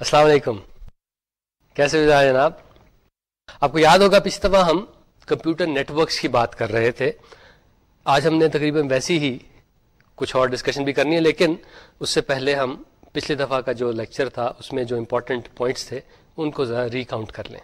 السلام علیکم۔ کیسے ہو جناب؟ آپ کو یاد ہوگا پچھلی دفعہ ہم کمپیوٹر نیٹورکس کی بات کر رہے تھے۔ آج ہم نے تقریباً ویسی ہی کچھ اور ڈسکشن بھی کرنی ہے، لیکن اس سے پہلے ہم پچھلی دفعہ کا جو لیکچر تھا، اس میں جو امپورٹنٹ پوائنٹس تھے، ان کو ذرا ریکاؤنٹ کر لیں۔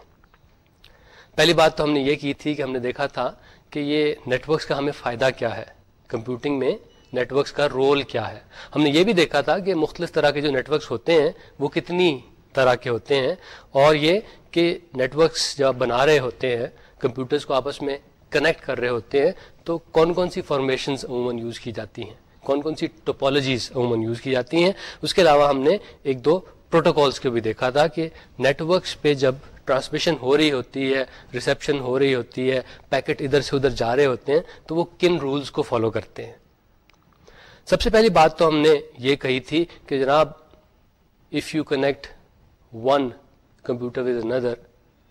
پہلی بات تو ہم نے یہ کی تھی کہ ہم نے دیکھا تھا کہ یہ نیٹورکس کا ہمیں فائدہ کیا ہے۔ کمپیوٹنگ میں نیٹورکس کا رول کیا ہے۔ ہم نے یہ بھی دیکھا تھا کہ مختلف طرح کے جو نیٹورکس ہوتے ہیں، وہ کتنی طرح کے ہوتے ہیں۔ اور یہ کہ نیٹورکس جب بنا رہے ہوتے ہیں کمپیوٹرز کو آپس میں کنیکٹ کر رہے ہوتے ہیں، تو کون کون سی فارمیشنز عموماً یوز کی جاتی ہیں؟ کون کون سی ٹوپالوجیز عموماً یوز کی جاتی ہیں؟ اس کے علاوہ ہم نے ایک دو پروٹوکالس کو بھی دیکھا تھا کہ نیٹورکس پہ جب ٹرانسمیشن ہو رہی ہوتی ہے ریسیپشن ہو رہی ہوتی ہے پیکٹ ادھر سے ادھر جا رہے ہوتے ہیں، تو وہ کن رولز کو فالو کرتے ہیں؟ سب سے پہلی بات تو ہم نے یہ کہی تھی کہ جناب if you connect one computer with اندر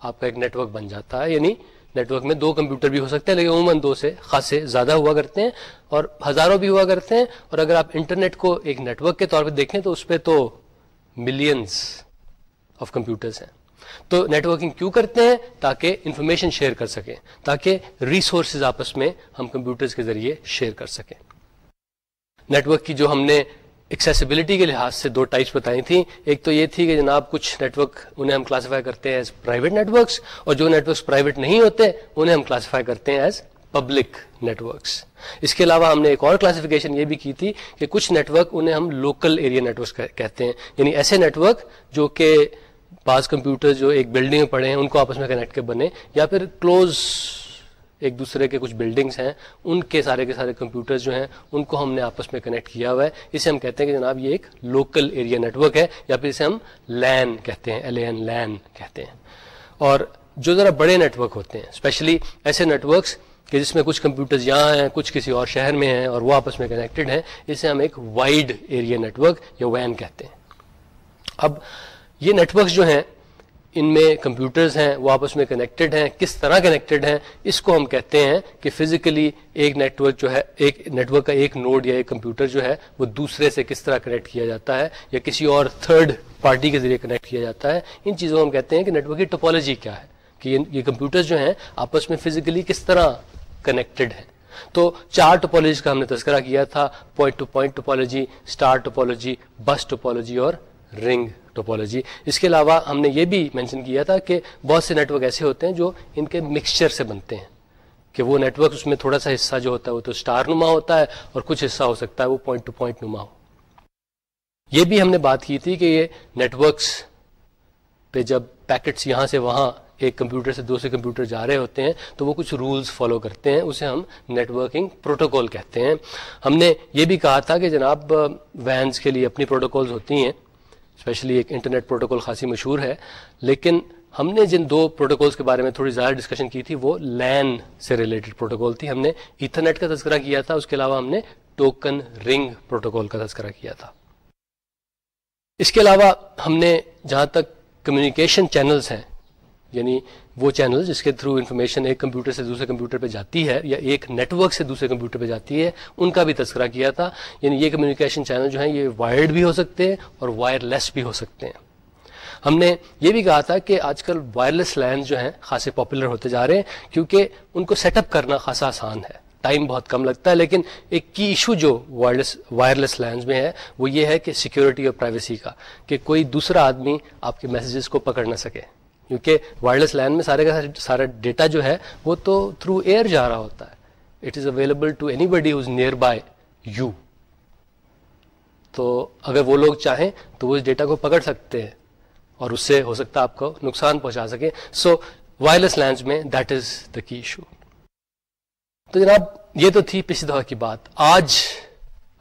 آپ کا ایک نیٹورک بن جاتا ہے یعنی نیٹورک میں دو کمپیوٹر بھی ہو سکتے ہیں، لیکن عموماً دو سے خاصے زیادہ ہوا کرتے ہیں اور ہزاروں بھی ہوا کرتے ہیں، اور اگر آپ انٹرنیٹ کو ایک نیٹورک کے طور پہ دیکھیں تو اس پہ تو ملینس آف کمپیوٹرس ہیں۔ تو نیٹورکنگ کیوں کرتے ہیں؟ تاکہ انفارمیشن شیئر کر سکیں، تاکہ ریسورسز آپس میں ہم کمپیوٹرز کے ذریعے شیئر کر سکیں۔ نیٹورک کی جو ہم نے ایکسیسیبلٹی کے لحاظ سے دو ٹائپس بتائی تھیں۔ ایک تو یہ تھی کہ جناب کچھ نیٹورک انہیں ہم کلاسیفائی کرتے ہیں ایز پرائیویٹ نیٹورکس اور جو نیٹورکس پرائیویٹ نہیں ہوتے انہیں ہم کلاسیفائی کرتے ہیں ایز پبلک نیٹورکس اس کے علاوہ ہم نے ایک اور کلاسیفیکیشن یہ بھی کی تھی کہ کچھ نیٹورک انہیں ہم لوکل ایریا نیٹورکس کہتے ہیں۔ یعنی ایسے نیٹورک جو کہ بعض کمپیوٹر جو ایک بلڈنگ میں پڑے ہیں ان کو آپس میں کنیکٹ کے بنے یا پھر کلوز ایک دوسرے کے کچھ بلڈنگس ہیں، ان کے سارے کے سارے کمپیوٹرز جو ہیں، ان کو ہم نے آپس میں کنیکٹ کیا ہوا ہے۔ اسے ہم کہتے ہیں کہ جناب یہ ایک لوکل ایریا نیٹورک ہے، یا پھر اسے ہم لین کہتے ہیں ایل این لین کہتے ہیں۔ اور جو ذرا بڑے نیٹورک ہوتے ہیں اسپیشلی ایسے نیٹورکس کہ جس میں کچھ کمپیوٹرز یہاں ہیں، کچھ کسی اور شہر میں ہیں اور وہ آپس میں کنیکٹڈ ہیں، اسے ہم ایک وائڈ ایریا نیٹورک یا وین کہتے ہیں۔ اب یہ نیٹورکس جو ہیں ان میں کمپیوٹرز ہیں، وہ آپس میں کنیکٹڈ ہیں، کس طرح کنیکٹڈ ہیں، اس کو ہم کہتے ہیں کہ فزیکلی ایک نیٹورک جو ہے، ایک نیٹورک کا ایک نوڈ یا ایک کمپیوٹر جو ہے، وہ دوسرے سے کس طرح کنیکٹ کیا جاتا ہے یا کسی اور تھرڈ پارٹی کے ذریعے کنیکٹ کیا جاتا ہے۔ ان چیزوں کو ہم کہتے ہیں کہ نیٹورک کی ٹوپالوجی کیا ہے، کہ یہ کمپیوٹر جو ہیں، آپس میں فزیکلی کس طرح کنیکٹڈ ہیں۔ تو چار ٹوپالوجی کا ہم نے تذکرہ کیا تھا point to point topology star topology bus topology اور رنگ ٹوپولوجی اس کے علاوہ ہم نے یہ بھی مینشن کیا تھا کہ بہت سے نیٹورک ایسے ہوتے ہیں جو ان کے مکسچر سے بنتے ہیں، کہ وہ نیٹورک اس میں تھوڑا سا حصہ جو ہوتا ہے وہ تو اسٹار نما ہوتا ہے اور کچھ حصہ ہو سکتا ہے وہ پوائنٹ ٹو پوائنٹ نما ہو۔ یہ بھی ہم نے بات کی تھی کہ یہ نیٹورکس پہ جب پیکٹس یہاں سے وہاں ایک کمپیوٹر سے دوسرے کمپیوٹر جا رہے ہوتے ہیں تو وہ کچھ رولز فالو کرتے ہیں، اسے ہم نیٹورکنگ پروٹوکول کہتے ہیں۔ ہم نے یہ بھی کہا تھا کہ جناب وینس کے لیے اپنی پروٹوکولز ہوتی ہیں۔ اسپیشلی ایک انٹرنیٹ پروٹوکول خاصی مشہور ہے، لیکن ہم نے جن دو پروٹوکولس کے بارے میں تھوڑی زیادہ ڈسکشن کی تھی، وہ لین سے ریلیٹڈ پروٹوکول تھی۔ ہم نے ایتھرنیٹ کا تذکرہ کیا تھا، اس کے علاوہ ہم نے ٹوکن رنگ پروٹوکول کا تذکرہ کیا تھا۔ اس کے علاوہ ہم نے جہاں تک کمیونیکیشن چینلز ہیں یعنی وہ چینل جس کے تھرو انفارمیشن ایک کمپیوٹر سے دوسرے کمپیوٹر پہ جاتی ہے یا ایک نیٹ ورک سے دوسرے کمپیوٹر پہ جاتی ہے، ان کا بھی تذکرہ کیا تھا۔ یعنی یہ کمیونیکیشن چینل جو ہیں، یہ وائرڈ بھی ہو سکتے ہیں اور وائر لیس بھی ہو سکتے ہیں۔ ہم نے یہ بھی کہا تھا کہ آج کل وائرلیس لینس جو ہیں خاصے پاپولر ہوتے جا رہے ہیں، کیونکہ ان کو سیٹ اپ کرنا خاصا آسان ہے۔ ٹائم بہت کم لگتا ہے، لیکن ایک کی ایشو جو وائرلیس وائرلیس لینس میں ہے، وہ یہ ہے کہ سیکورٹی اور پرائیویسی کا، کہ کوئی دوسرا آدمی آپ کے میسیجز کو پکڑ نہ سکے۔ کیونکہ وائرلیس لین میں سارے کا سارا ڈیٹا جو ہے وہ تو تھرو ایئر جا رہا ہوتا ہے۔ It is available to anybody who's nearby you تو اگر وہ لوگ چاہیں تو وہ اس ڈیٹا کو پکڑ سکتے ہیں اور اس سے ہو سکتا ہے آپ کو نقصان پہنچا سکے۔ سو وائرلیس لینس میں that is the key issue تو جناب، یہ تو تھی پچھلی دفعہ کی بات۔ آج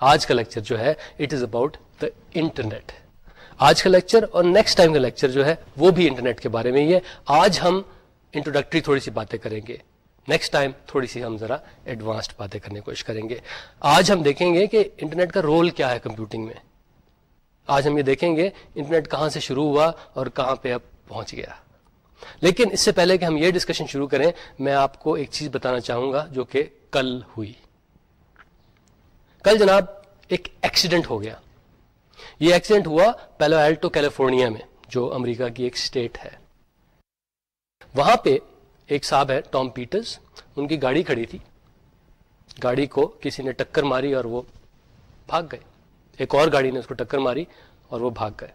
آج کا لیکچر جو ہے it is about the internet آج کا لیکچر اور نیکسٹ ٹائم کا لیکچر جو ہے وہ بھی انٹرنیٹ کے بارے میں ہی ہے۔ آج ہم انٹروڈکٹری تھوڑی سی باتیں کریں گے۔ نیکسٹ ٹائم تھوڑی سی ہم ذرا ایڈوانسڈ باتیں کرنے کی کوشش کریں گے۔ آج ہم دیکھیں گے کہ انٹرنیٹ کا رول کیا ہے کمپیوٹنگ میں۔ آج ہم یہ دیکھیں گے انٹرنیٹ کہاں سے شروع ہوا اور کہاں پہ اب پہنچ گیا۔ لیکن اس سے پہلے کہ ہم یہ ڈسکشن شروع کریں، میں آپ کو ایک چیز بتانا چاہوں گا جو کہ کل ہوئی۔ کل جناب ایک ایکسیڈنٹ ہو گیا۔ یہ ایکسیڈنٹ ہوا پیلو ایلٹو کیلیفورنیا میں، جو امریکہ کی ایک اسٹیٹ ہے۔ وہاں پہ ایک صاحب ہے ٹام پیٹرز ان کی گاڑی کھڑی تھی۔ گاڑی کو کسی نے ٹکر ماری اور وہ بھاگ گئے۔ ایک اور گاڑی نے اس کو ٹکر ماری اور وہ بھاگ گئے۔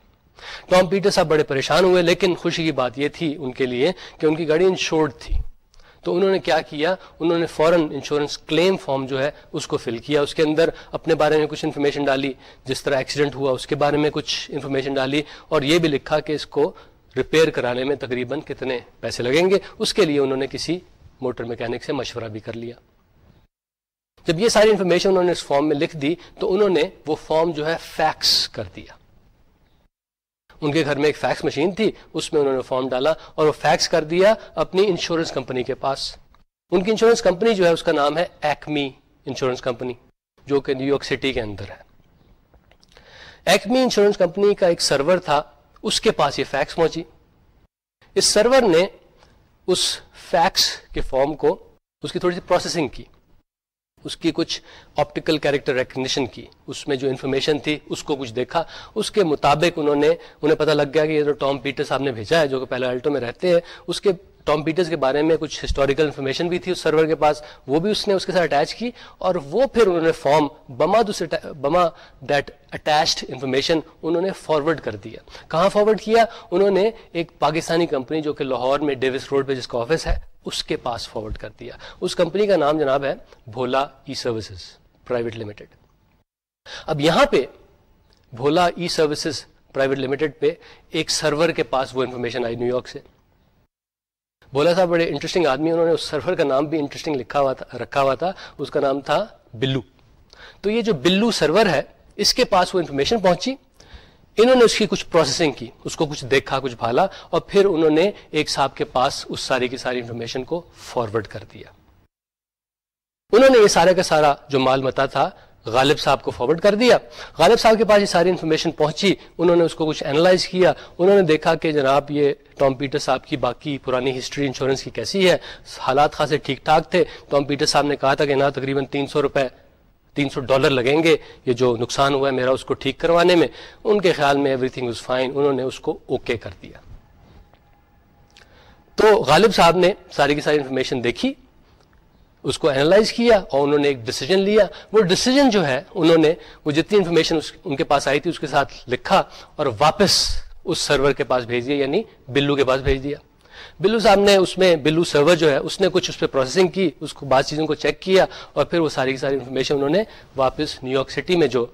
ٹام پیٹر صاحب بڑے پریشان ہوئے، لیکن خوشی کی بات یہ تھی ان کے لیے کہ ان کی گاڑی انشورڈ تھی۔ تو انہوں نے کیا کیا؟ انہوں نے فوراً انشورنس کلیم فارم جو ہے اس کو فل کیا، اس کے اندر اپنے بارے میں کچھ انفارمیشن ڈالی، جس طرح ایکسیڈنٹ ہوا اس کے بارے میں کچھ انفارمیشن ڈالی اور یہ بھی لکھا کہ اس کو ریپیئر کرانے میں تقریباً کتنے پیسے لگیں گے؟ اس کے لیے انہوں نے کسی موٹر میکینک سے مشورہ بھی کر لیا۔ جب یہ ساری انفارمیشن انہوں نے اس فارم میں لکھ دی تو انہوں نے وہ فارم جو ہے فیکس کر دیا۔ ان کے گھر میں ایک فیکس مشین تھی، اس میں انہوں نے فارم ڈالا اور وہ فیکس کر دیا اپنی انشورنس کمپنی کے پاس۔ ان کی انشورنس کمپنی جو ہے، اس کا نام ہے ایکمی انشورنس کمپنی جو کہ نیو یارک سٹی کے اندر ہے۔ ایکمی انشورنس کمپنی کا ایک سرور تھا، اس کے پاس یہ فیکس پہنچی اس سرور نے اس فیکس کے فارم کو، اس کی تھوڑی سی پروسیسنگ کی۔ اس کی کچھ آپٹیکل کیریکٹر ریکگنیشن کی۔ اس میں جو انفارمیشن تھی، اس کو کچھ دیکھا۔ اس کے مطابق انہوں نے، انہیں پتہ لگ گیا کہ یہ جو ٹام پیٹر صاحب نے بھیجا ہے، جو کہ پہلے الٹو میں رہتے ہیں۔ اس کے ٹام پیٹرز کے بارے میں کچھ ہسٹوریکل انفارمیشن بھی تھی اس سرور کے پاس، وہ بھی اس نے اس کے ساتھ اٹیچ کی اور وہ پھر انہوں نے فارم بما بما دیٹ اٹیچڈ انفارمیشن انہوں نے فارورڈ کر دیا۔ کہاں فارورڈ کیا؟ انہوں نے ایک پاکستانی کمپنی جو کہ لاہور میں ڈیوس روڈ پہ جس کا آفس ہے، اس کے پاس فارورڈ کر دیا۔ اس کمپنی کا نام جناب ہے بھولا ای سروسز پرائیویٹ لمیٹڈ اب یہاں پہ بھولا ای سروسز پرائیویٹ لمیٹڈ پہ ایک سرور کے پاس وہ انفارمیشن آئی نیو یارک سے۔ بولا صاحب بڑے انٹرسٹنگ آدمی انہوں نے، اس سرور کا نام بھی انٹرسٹنگ لکھا ہوا تھا، رکھا ہوا تھا، اس کا نام تھا بلو۔ تو یہ جو بلو سرور ہے، اس کے پاس وہ انفارمیشن پہنچی۔ انہوں نے اس کی کچھ پروسیسنگ کی، اس کو کچھ دیکھا، کچھ بھالا، اور پھر انہوں نے ایک صاحب کے پاس اس ساری کی ساری انفارمیشن کو فارورڈ کر دیا۔ انہوں نے یہ سارا کا سارا جو مال متا تھا غالب صاحب کو فارورڈ کر دیا۔ غالب صاحب کے پاس یہ ساری انفارمیشن پہنچی۔ انہوں نے اس کو کچھ اینالائز کیا۔ انہوں نے دیکھا کہ جناب یہ ٹام پیٹر صاحب کی باقی پرانی ہسٹری انشورنس کی کیسی ہے۔ حالات خاصے ٹھیک ٹھاک تھے۔ ٹام پیٹر صاحب نے کہا تھا کہ نا تقریباً تین سو روپے، تین سو ڈالر لگیں گے۔ یہ جو نقصان ہوا ہے میرا اس کو ٹھیک کروانے میں، ان کے خیال میں ایوری تھنگ از فائن انہوں نے اس کو اوکے کر دیا۔ تو غالب صاحب نے ساری کی ساری انفارمیشن دیکھی۔ اس کو اینالائز کیا اور انہوں نے ایک ڈسیزن لیا۔ وہ ڈسیزن جو ہے، انہوں نے، وہ جتنی انفارمیشن ان کے پاس آئی تھی، اس کے ساتھ لکھا اور واپس اس سرور کے پاس بھیج دیا یعنی بلو کے پاس بھیج دیا۔ بلو صاحب نے اس میں، بلو سرور جو ہے، اس نے کچھ اس پہ پروسیسنگ کی، اس کو بعض چیزوں کو چیک کیا اور پھر وہ ساری کی ساری انفارمیشن انہوں نے واپس نیو یارک سٹی میں جو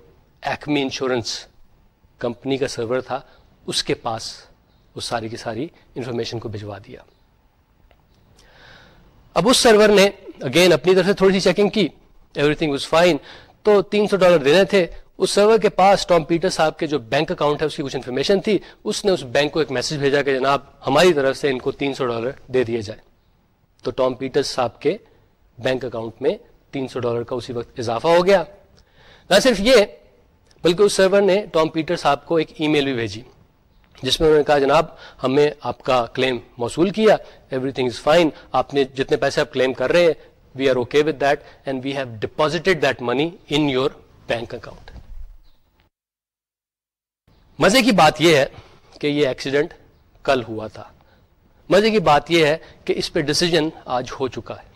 ایکمی انشورنس کمپنی کا سرور تھا، اس کے پاس اس ساری کی ساری انفارمیشن کو بھجوا دیا۔ اب اس سرور نے اگین اپنی طرف سے تھوڑی سی چیکنگ کی ایوری تھنگ واز فائن تو تین سو ڈالر دینے تھے، اس سرور کے پاس ٹام پیٹر صاحب کے جو بینک اکاؤنٹ ہے، اس کی کچھ انفارمیشن تھی، اس نے اس بینک کو ایک میسج بھیجا کہ جناب، ہماری طرف سے ان کو تین سو ڈالر دے دیے جائے تو ٹام پیٹر صاحب کے بینک اکاؤنٹ میں تین سو ڈالر کا اسی وقت اضافہ ہو گیا۔ نہ صرف یہ، بلکہ اس سرور نے ٹام پیٹر صاحب کو ایک ای میل بھی بھیجی۔ جس میں انہوں نے کہا، جناب ہمیں آپ کا کلیم موصول کیا ایوری تھنگ از فائن آپ نے جتنے پیسے آپ کلیم کر رہے ہیں we are okay with that and we have deposited that money in your bank account مزے کی بات یہ ہے کہ یہ ایکسیڈنٹ کل ہوا تھا۔ مزے کی بات یہ ہے کہ اس پہ ڈسیزن آج ہو چکا ہے۔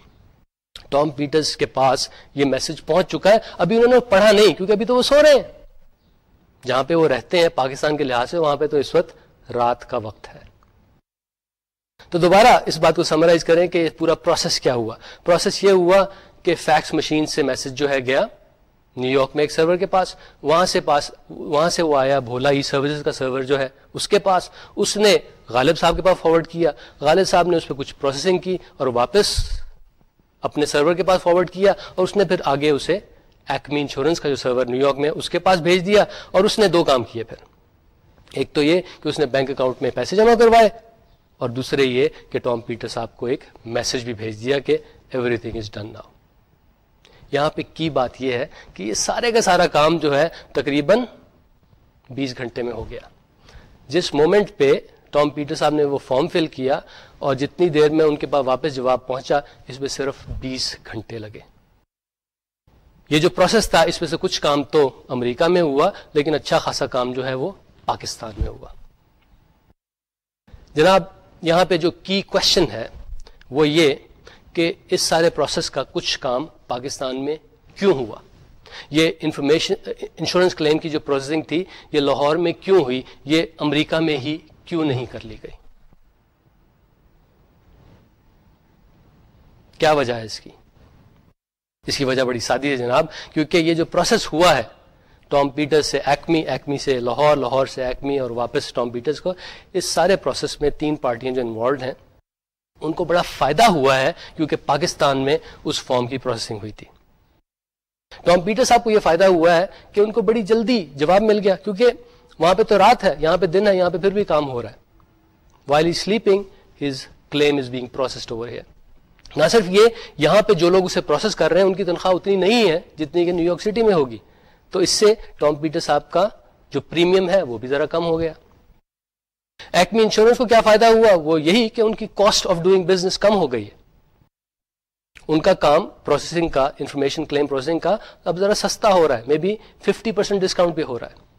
ٹام پیٹرز کے پاس یہ میسج پہنچ چکا ہے۔ ابھی انہوں نے پڑھا نہیں، کیونکہ ابھی تو وہ سو رہے ہیں۔ جہاں پہ وہ رہتے ہیں، پاکستان کے لحاظ سے، وہاں پہ تو اس وقت رات کا وقت ہے۔ تو دوبارہ اس بات کو سمرائز کریں کہ پورا پروسیس کیا ہوا۔ پروسیس یہ ہوا کہ فیکس مشین سے میسج جو ہے گیا۔ نیو یارک میں ایک سرور کے پاس، وہاں سے پاس، وہاں سے وہ آیا، بھولا ای سروسز کا سرور جو ہے اس کے پاس۔ اس نے غالب صاحب کے پاس فارورڈ کیا۔ غالب صاحب نے اس پہ کچھ پروسیسنگ کی اور واپس اپنے سرور کے پاس فارورڈ کیا اور اس نے پھر آگے اسے ایکمی انشورنس کا جو سرور نیو یارک میں اس کے پاس بھیج دیا اور اس نے دو کام کیے پھر۔ ایک تو یہ کہ اس نے بینک اکاؤنٹ میں پیسے جمع کروائے اور دوسرے یہ کہ ٹام پیٹر صاحب کو ایک میسج بھی بھیج دیا کہ everything is done now یہاں پہ کی بات یہ ہے کہ یہ سارے کا سارا کام جو ہے تقریباً بیس گھنٹے میں ہو گیا۔ جس مومنٹ پہ ٹام پیٹر صاحب نے وہ فارم فل کیا اور جتنی دیر میں ان کے پاس واپس جواب پہنچا، اس میں صرف بیس گھنٹے لگے۔ یہ جو پروسیس تھا، اس میں سے کچھ کام تو امریکہ میں ہوا، لیکن اچھا خاصا کام جو ہے وہ پاکستان میں ہوا۔ جناب، یہاں پہ جو کی کوشچن ہے، وہ یہ کہ اس سارے پروسیس کا کچھ کام پاکستان میں کیوں ہوا؟ یہ انفارمیشن انشورنس کلیم کی جو پروسیسنگ تھی، یہ لاہور میں کیوں ہوئی؟ یہ امریکہ میں ہی کیوں نہیں کر لی گئی؟ کیا وجہ ہے اس کی؟ اس کی وجہ بڑی سادی ہے جناب، کیونکہ یہ جو پروسیس ہوا ہے ٹام پیٹرز سے ایکمی ایکمی سے لاہور لاہور سے ایکمی اور واپس ٹام پیٹرز کو، اس سارے پروسیس میں تین پارٹیاں جو انوالوڈ ہیں، ان کو بڑا فائدہ ہوا ہے کیونکہ پاکستان میں اس فارم کی پروسیسنگ ہوئی تھی۔ ٹام پیٹر صاحب کو یہ فائدہ ہوا ہے کہ ان کو بڑی جلدی جواب مل گیا، کیونکہ وہاں پہ تو رات ہے، یہاں پہ دن ہے، یہاں پہ پھر بھی کام ہو رہا ہے۔ While he sleeping his claim is being processed over here نہ صرف یہ، یہاں پہ جو لوگ اسے پروسیس کر رہے ہیں، ان کی تنخواہ اتنی نہیں ہے جتنی کہ نیو یارک سٹی میں ہوگی۔ تو اس سے ٹام پیٹر صاحب کا جو پریمیم ہے، وہ بھی ذرا کم ہو گیا۔ ایکمی انشورنس کو کیا فائدہ ہوا؟ وہ یہی کہ ان کی کاسٹ آف ڈوئنگ بزنس کم ہو گئی ہے۔ ان کا کام پروسیسنگ کا انفارمیشن کلیم پروسیسنگ کا اب ذرا سستا ہو رہا ہے۔ Maybe fifty percent discount بھی ہو رہا ہے۔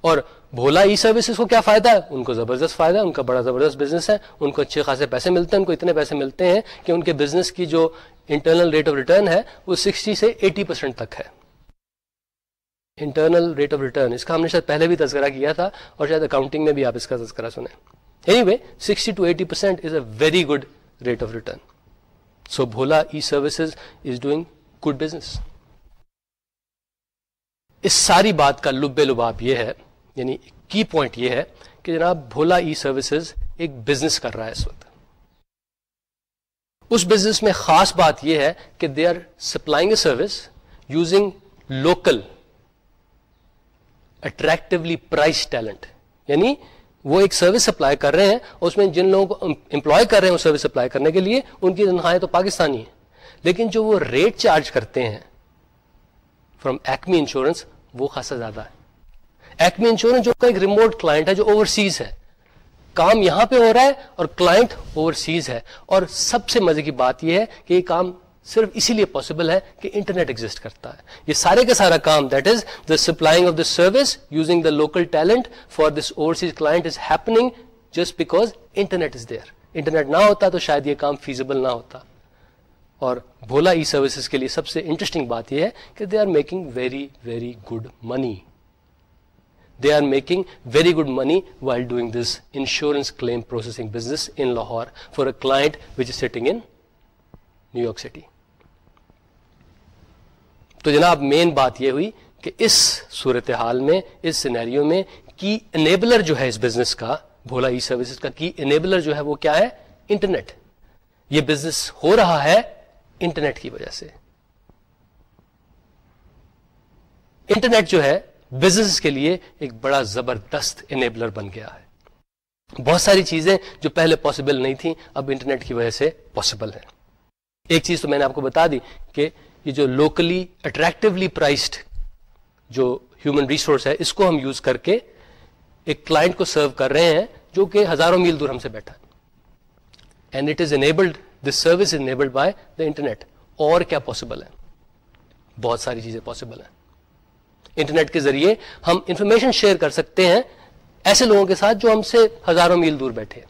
اور بھولا ای سروسز کو کیا فائدہ ہے؟ ان کو زبردست فائدہ ہے، ان کا بڑا زبردست بزنس ہے، ان کو اچھے خاصے پیسے ملتے ہیں، ان کو اتنے پیسے ملتے ہیں کہ ان کے بزنس کی جو انٹرنل ریٹ آف ریٹرن ہے، وہ سکسٹی سے ایٹی پرسینٹ تک ہے۔ انٹرنل ریٹ آف ریٹرن اس کا ہم نے شاید پہلے بھی تذکرہ کیا تھا اور شاید اکاؤنٹنگ میں بھی آپ اس کا تذکرہ سنیں۔ Anyway sixty to eighty percent is a very good rate of return so Bhola e services is doing good business اس ساری بات کا لب لباب یہ ہے یعنی کی پوائنٹ یہ ہے کہ جناب بھولا ای سروسز ایک بزنس کر رہا ہے اس وقت۔ اس بزنس میں خاص بات یہ ہے کہ they are supplying a service using local attractively price talent یعنی وہ ایک سروس سپلائی کر رہے ہیں، اس میں جن لوگوں کو امپلوائے کر رہے ہیں، وہ سروس سپلائی کرنے کے لیے ان کی تنخواہیں تو پاکستانی ہیں۔ لیکن جو وہ ریٹ چارج کرتے ہیں فرام ایکمی انشورنس وہ خاصا زیادہ ہے۔ ایکمی انشورنس جو ایک ریموٹ کلائنٹ ہے جو اوورسیز ہے. کام یہاں پہ ہو رہا ہے اور کلائنٹ اوورسیز ہے. اور سب سے مزے کی بات یہ ہے کہ یہ کام صرف اسی لیے پاسبل ہے کہ انٹرنیٹ ایگزٹ کرتا ہے. یہ سارے کا سارا کام that is the supplying of the service using the local talent for this overseas client is happening just because internet is there internet نہ ہوتا تو شاید یہ کام فیزیبل نہ ہوتا. اور بھولا ای سروسز کے لیے سب سے انٹرسٹنگ بات یہ ہے کہ they are making very very good money they are making very good money while doing this insurance claim processing business in Lahore for a client which is sitting in New York City تو جناب مین بات یہ ہوئی کہ اس صورتحال میں، اس scenario میں کی انیبلر جو ہے اس بزنس کا، بھولا ای سروسز کا کی انیبلر جو ہے وہ کیا ہے؟ انٹرنیٹ یہ بزنس ہو رہا ہے انٹرنیٹ کی وجہ سے. انٹرنیٹ جو ہے بزنس کے لیے ایک بڑا زبردست انیبلر بن گیا ہے۔ بہت ساری چیزیں جو پہلے پاسبل نہیں تھیں، اب انٹرنیٹ کی وجہ سے پاسبل ہے ایک چیز تو میں نے آپ کو بتا دی کہ یہ جو لوکلی اٹریکٹولی پرائسڈ جو ہیومن ریسورس ہے، اس کو ہم یوز کر کے ایک کلائنٹ کو سرو کر رہے ہیں جو کہ ہزاروں میل دور ہم سے بیٹھا۔ And it is enabled this service enabled by the internet اور کیا پاسبل ہے بہت ساری چیزیں پاسبل ہیں۔ انٹرنیٹ کے ذریعے ہم انفارمیشن شیئر کر سکتے ہیں ایسے لوگوں کے ساتھ جو ہم سے ہزاروں میل دور بیٹھے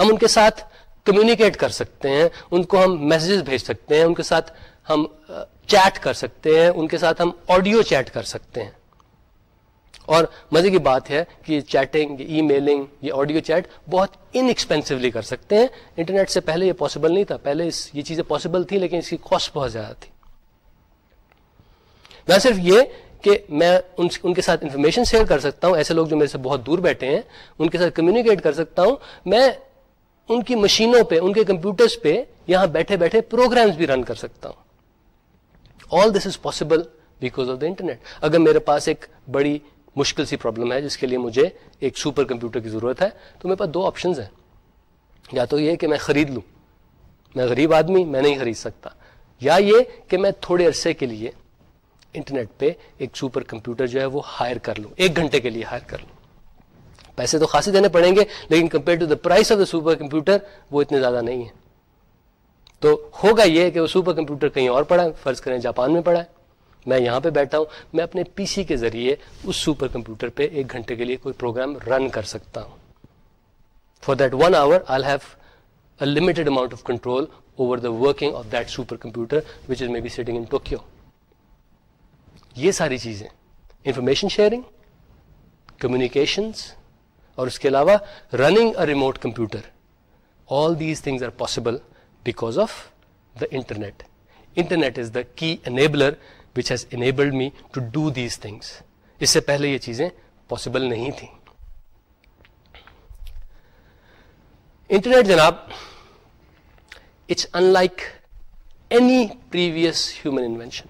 ہم ان کے ساتھ کمیونیکیٹ کر سکتے ہیں، ان کو ہم میسجز بھیج سکتے ہیں، ان کے ساتھ ہم چیٹ کر سکتے ہیں، ان کے ساتھ ہم آڈیو چیٹ کر سکتے ہیں۔ اور مزے کی بات ہے کہ یہ چیٹنگ ای میلنگ یہ آڈیو چیٹ بہت انکسپینسولی کر سکتے ہیں۔ انٹرنیٹ سے پہلے یہ پاسبل نہیں تھا، پہلے اس، یہ چیزیں پاسبل تھی لیکن اس کی کاسٹ بہت زیادہ تھی۔ نہ صرف یہ کہ میں ان کے ساتھ انفارمیشن شیئر کر سکتا ہوں، ایسے لوگ جو میرے سے بہت دور بیٹھے ہیں، ان کے ساتھ کمیونیکیٹ کر سکتا ہوں۔ میں ان کی مشینوں پہ، ان کے کمپیوٹرز پہ یہاں بیٹھے بیٹھے پروگرامز بھی رن کر سکتا ہوں۔ All this is possible because of the internet اگر میرے پاس ایک بڑی مشکل سی پرابلم ہے، جس کے لیے مجھے ایک سپر کمپیوٹر کی ضرورت ہے، تو میرے پاس دو آپشنز ہیں۔ یا تو یہ کہ میں خرید لوں۔ میں غریب آدمی، میں نہیں خرید سکتا۔ یا یہ کہ میں تھوڑے عرصے کے لیے انٹرنیٹ پہ ایک سپر کمپیوٹر جو ہے وہ ہائر کر لوں ایک گھنٹے کے لیے ہائر کر لوں۔ پیسے تو خاصے دینے پڑیں گے لیکن compare to the price of the super computer وہ اتنے زیادہ نہیں ہے تو ہوگا یہ کہ وہ سپر کمپیوٹر کہیں اور پڑا ہے فرض کریں جاپان میں پڑا ہے۔ میں یہاں پہ بیٹھا ہوں میں اپنے پی سی کے ذریعے اس سپر کمپیوٹر پہ ایک گھنٹے کے لیے کوئی پروگرام رن کر سکتا ہوں۔ For that 1 hour, I'll have a limited amount of control over the working of that supercomputer, which is maybe sitting in Tokyo. یہ ساری چیزیں انفارمیشن شیئرنگ کمیونیکیشنس اور اس کے علاوہ running a remote computer all these things are possible because of the internet internet is the key enabler which has enabled me to do these things اس سے پہلے یہ چیزیں پاسبل نہیں تھیں۔ انٹرنیٹ جناب it's unlike any previous human invention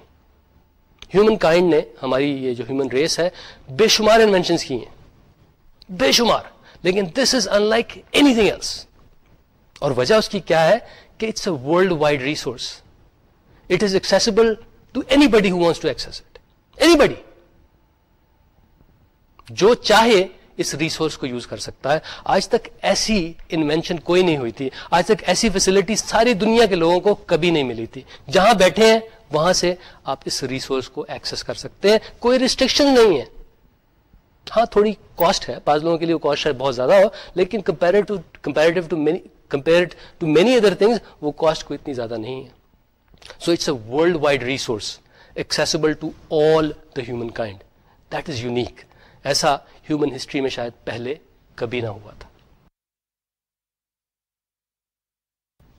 humankind نے ہماری یہ جو ہیومن ریس ہے بے شمار انوینشنس کی ہیں۔ بے شمار لیکن this is unlike anything else اور وجہ اس کی کیا ہے کہ it's a world wide resource it is accessible to anybody who wants to access it anybody جو چاہے اس ریسورس کو یوز کر سکتا ہے۔ آج تک ایسی انوینشن کوئی نہیں ہوئی تھی۔ آج تک ایسی فیسلٹی ساری دنیا کے لوگوں کو کبھی نہیں ملی تھی۔ جہاں بیٹھے ہیں وہاں سے آپ اس ریسورس کو ایکسس کر سکتے ہیں۔ کوئی ریسٹرکشن نہیں ہے۔ ہاں تھوڑی کاسٹ ہے۔ بعض لوگوں کے لیے کاسٹ شاید بہت زیادہ ہو، لیکن ٹو مینی ادر تھنگس وہ کاسٹ کو اتنی زیادہ نہیں ہے۔ So it's a world wide resource accessible to all the humankind that is unique ایسا ہیومن ہسٹری میں شاید پہلے کبھی نہ ہوا تھا۔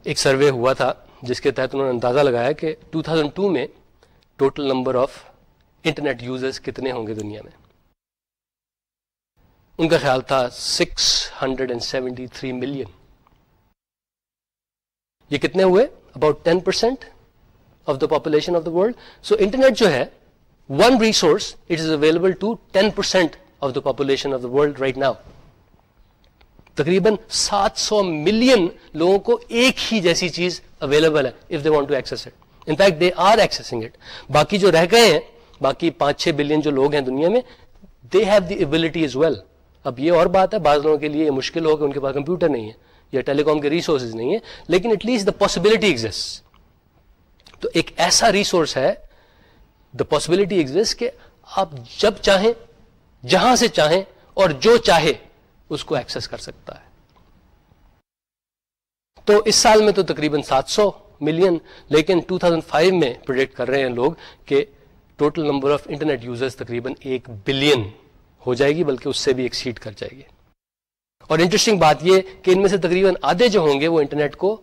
ایک سروے ہوا تھا۔ جس کے تحت انہوں نے اندازہ لگایا کہ 2002 میں total number of internet users کتنے ہوں گے دنیا میں۔ ان کا خیال تھا 673 ملین یہ کتنے ہوئے؟ About 10 percent of the population of the world so internet جو ہے one resource it is available to ten percent of the population of the world right now تقریباً سات سو ملین لوگوں کو ایک ہی جیسی چیز اویلیبل ہے if they want to access it in fact they are accessing it باقی جو رہ گئے ہیں، باقی پانچ چھ بلین جو لوگ ہیں دنیا میں they have the ability as well اب یہ اور بات ہے، بعض لوگوں کے لیے یہ مشکل ہو کہ ان کے پاس کمپیوٹر نہیں ہے یا ٹیلی کام کے ریسورسز نہیں ہے لیکن at least the possibility exist تو ایک ایسا ریسورس ہے دا پاسبلٹی ایگزٹ کہ آپ جب چاہیں، جہاں سے چاہیں اور جو چاہے اس کو ایکسس کر سکتا ہے۔ تو اس سال میں تو تقریباً سات سو ملین لیکن 2005 میں پروڈکٹ کر رہے ہیں لوگ کہ total number of internet users تقریباً ایک بلین ہو جائے گی، بلکہ اس سے بھی ایکسیڈ کر جائے گی۔ اور انٹرسٹنگ بات یہ کہ ان میں سے تقریباً آدھے جو ہوں گے وہ انٹرنیٹ کو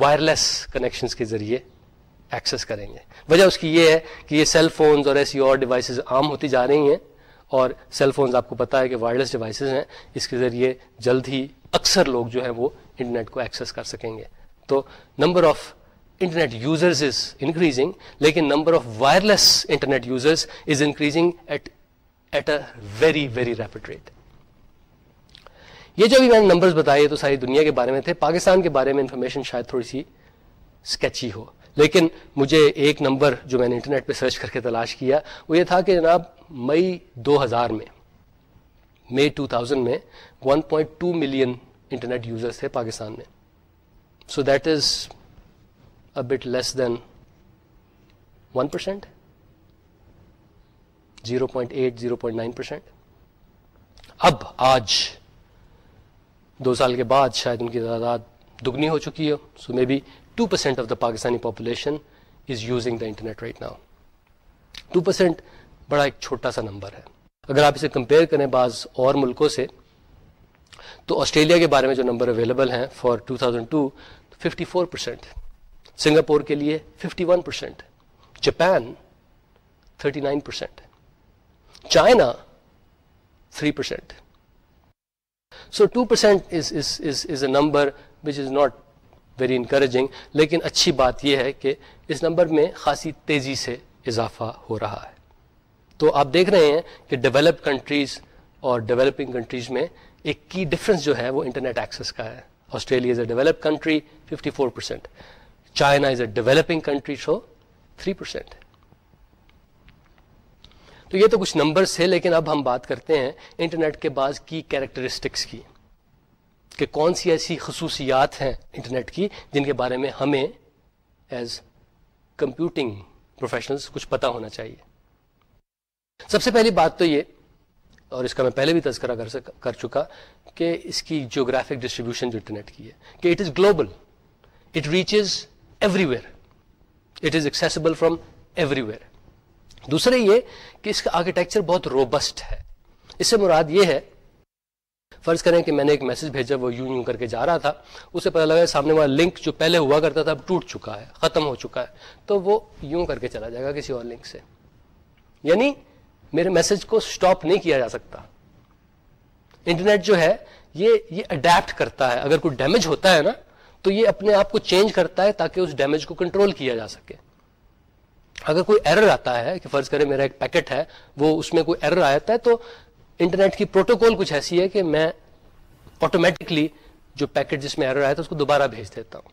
وائرلیس کنیکشن کے ذریعے ایکسس کریں گے۔ وجہ اس کی یہ ہے کہ یہ سیل فونز اور ایسی اور ڈیوائسز عام ہوتی جا رہی ہیں اور سیل فونز آپ کو پتا ہے کہ وائرلیس ڈیوائسز ہیں، اس کے ذریعے جلد ہی اکثر لوگ جو ہیں وہ انٹرنیٹ کو ایکسیس کر سکیں گے۔ تو number of internet users is increasing لیکن number of wireless internet users is increasing at at a very very rapid rate یہ جو بھی میں نے نمبرز بتائے تو ساری دنیا کے بارے میں تھے، پاکستان کے بارے میں انفارمیشن شاید تھوڑی سی اسکیچی ہو۔ لیکن مجھے ایک نمبر جو میں نے انٹرنیٹ پہ سرچ کر کے تلاش کیا، وہ یہ تھا کہ جناب مئی دو ہزار میں، مئی ٹو تھاؤزینڈ میں one point two million internet users تھے پاکستان میں۔ So that is a bit less than one percent zero point eight zero point nine percent اب آج، دو سال کے بعد شاید ان کی تعداد دگنی ہو چکی ہے۔ So maybe two percent of the Pakistani population is using the internet right now two percent بڑا ایک چھوٹا سا نمبر ہے۔ اگر آپ اسے کمپیئر کریں بعض اور ملکوں سے، تو آسٹریلیا کے بارے میں جو نمبر اویلیبل ہیں for two thousand two, fifty four percent Singapore کے لیے fifty one percent Japan thirty nine percent China three percent so two percent is a number which is not very encouraging لیکن اچھی بات یہ ہے کہ اس number میں خاصی تیزی سے اضافہ ہو رہا ہے۔ تو آپ دیکھ رہے ہیں کہ ڈیولپ کنٹریز اور ڈیولپنگ کنٹریز میں ایک کی ڈفرنس جو ہے وہ انٹرنیٹ ایکسس کا ہے۔ Australia is a develop country 54% four percent China is a developing country so 3% percent تو یہ تو کچھ نمبرس تھے لیکن اب ہم بات کرتے ہیں انٹرنیٹ کے بعض کی کیریکٹرسٹکس کی، کہ کون سی ایسی خصوصیات ہیں انٹرنیٹ کی جن کے بارے میں ہمیں ایز کمپیوٹنگ پروفیشنلز کچھ پتا ہونا چاہیے۔ سب سے پہلی بات تو یہ، اور اس کا میں پہلے بھی تذکرہ کر کر چکا کہ اس کی جیوگرافک ڈسٹریبیوشن جو انٹرنیٹ کی ہے، کہ it is global it reaches everywhere it is accessible from everywhere دوسرے یہ کہ اس کا آرکیٹیکچر بہت روبسٹ ہے۔ اس سے مراد یہ ہے، فرض کریں کہ میں نے ایک میسج بھیجا، وہ یوں یوں کر کے جا رہا تھا، اسے پتا لگا سامنے والا لنک جو پہلے ہوا کرتا تھا اب ٹوٹ چکا ہے، ختم ہو چکا ہے، تو وہ یوں کر کے چلا جائے گا کسی اور لنک سے۔ یعنی میرے میسج کو سٹاپ نہیں کیا جا سکتا۔ انٹرنیٹ جو ہے، یہ یہ اڈیپٹ کرتا ہے۔ اگر کوئی ڈیمیج ہوتا ہے نا، تو یہ اپنے آپ کو چینج کرتا ہے تاکہ اس ڈیمیج کو کنٹرول کیا جا سکے۔ اگر کوئی ایرر آتا ہے کہ فرض کرے میرا ایک پیکٹ ہے، وہ اس میں کوئی ایرر آتا ہے، تو انٹرنیٹ کی پروٹوکول کچھ ایسی ہے کہ میں آٹومیٹکلی جو پیکٹ جس میں ایرر آیا تھا، اس کو دوبارہ بھیج دیتا ہوں۔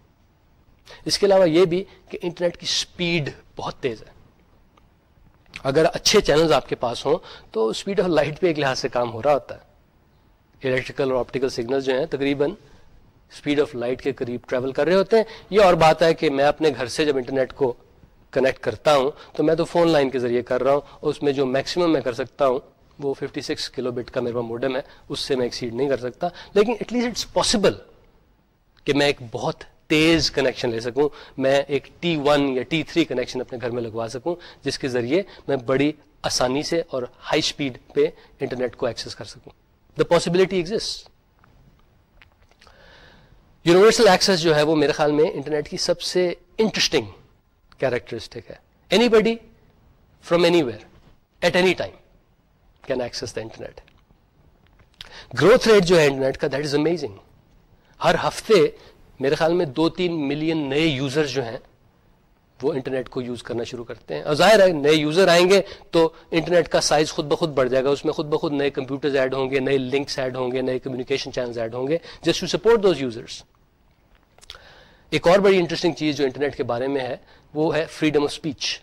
اس کے علاوہ یہ بھی کہ انٹرنیٹ کی سپیڈ بہت تیز ہے۔ اگر اچھے چینلز آپ کے پاس ہوں تو اسپیڈ آف لائٹ پہ ایک لحاظ سے کام ہو رہا ہوتا ہے۔ الیکٹریکل اور آپٹیکل سگنل جو ہیں تقریباً اسپیڈ آف لائٹ کے قریب ٹریول کر رہے ہوتے ہیں۔ یہ اور بات ہے کہ میں اپنے گھر سے جب انٹرنیٹ کو کنیکٹ کرتا ہوں تو میں تو فون لائن کے ذریعے کر رہا ہوں اور اس میں جو میکسیمم میں کر سکتا ہوں وہ 56 کلو بٹ کا میرا موڈم ہے۔ اس سے میں ایکسیڈ نہیں کر سکتا۔ لیکن ایٹ لیسٹ اٹس پاسبل کہ میں ایک بہت تیز کنیکشن لے سکوں، میں ایک ٹی ون یا ٹی تھری کنیکشن اپنے گھر میں لگوا سکوں، جس کے ذریعے میں بڑی آسانی سے اور ہائی اسپیڈ پہ انٹرنیٹ کو ایکسس کر سکوں۔ The possibility exist universal access جو ہے وہ میرے خیال میں انٹرنیٹ کی سب سے انٹرسٹنگ کیریکٹرسٹک ہے۔ Anybody from anywhere at any time can access the internet growth rate جو ہے انٹرنیٹ کا دیٹ از امیزنگ ہر ہفتے میرے خیال میں دو تین ملین نئے یوزر جو ہیں، وہ انٹرنیٹ کو یوز کرنا شروع کرتے ہیں۔ اور ظاہر ہے، نئے یوزر آئیں گے تو انٹرنیٹ کا سائز خود بخود بڑھ جائے گا۔ اس میں خود بخود نئے کمپیوٹر ایڈ ہوں گے، نئے لنکس ایڈ ہوں گے، نئے کمیونیکیشن چینل ایڈ ہوں گے۔ Just to support those users ایک اور بڑی انٹرسٹنگ چیز جو انٹرنیٹ کے بارے میں ہے، وہ ہے فریڈم آف اسپیچ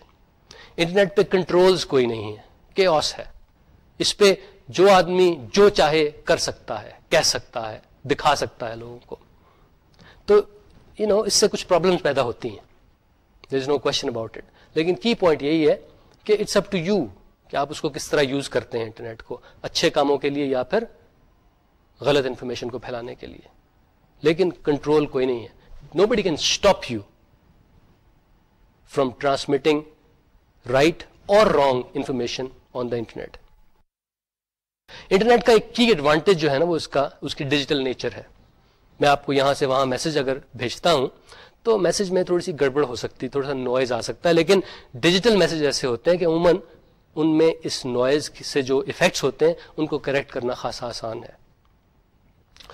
انٹرنیٹ پہ کنٹرولز کوئی نہیں ہے کے ہے۔ اس پہ جو آدمی جو چاہے کر سکتا ہے، کہہ سکتا ہے، دکھا سکتا ہے لوگوں کو۔ تو یو نو اس سے کچھ پرابلم پیدا ہوتی ہیں. There is no question about it لیکن کی پوائنٹ یہی ہے کہ اٹس اپ ٹو یو کہ آپ اس کو کس طرح یوز کرتے ہیں انٹرنیٹ کو. اچھے کاموں کے لیے یا پھر غلط انفارمیشن کو پھیلانے کے لیے. لیکن کنٹرول کوئی نہیں ہے. Nobody can stop you from transmitting right اور wrong information on the internet internet کا ایک کی ایڈوانٹیج جو ہے نا وہ اس کا، اس کی ڈیجیٹل نیچر ہے. میں آپ کو یہاں سے وہاں میسج اگر بھیجتا ہوں، تو میسج میں تھوڑی سی گڑبڑ ہو سکتی، تھوڑا سا نوائز آ سکتا ہے، لیکن ڈیجیٹل میسج ایسے ہوتے ہیں کہ عموماً ان میں اس نوائز سے جو افیکٹس ہوتے ہیں، ان کو کریکٹ کرنا خاصا آسان ہے۔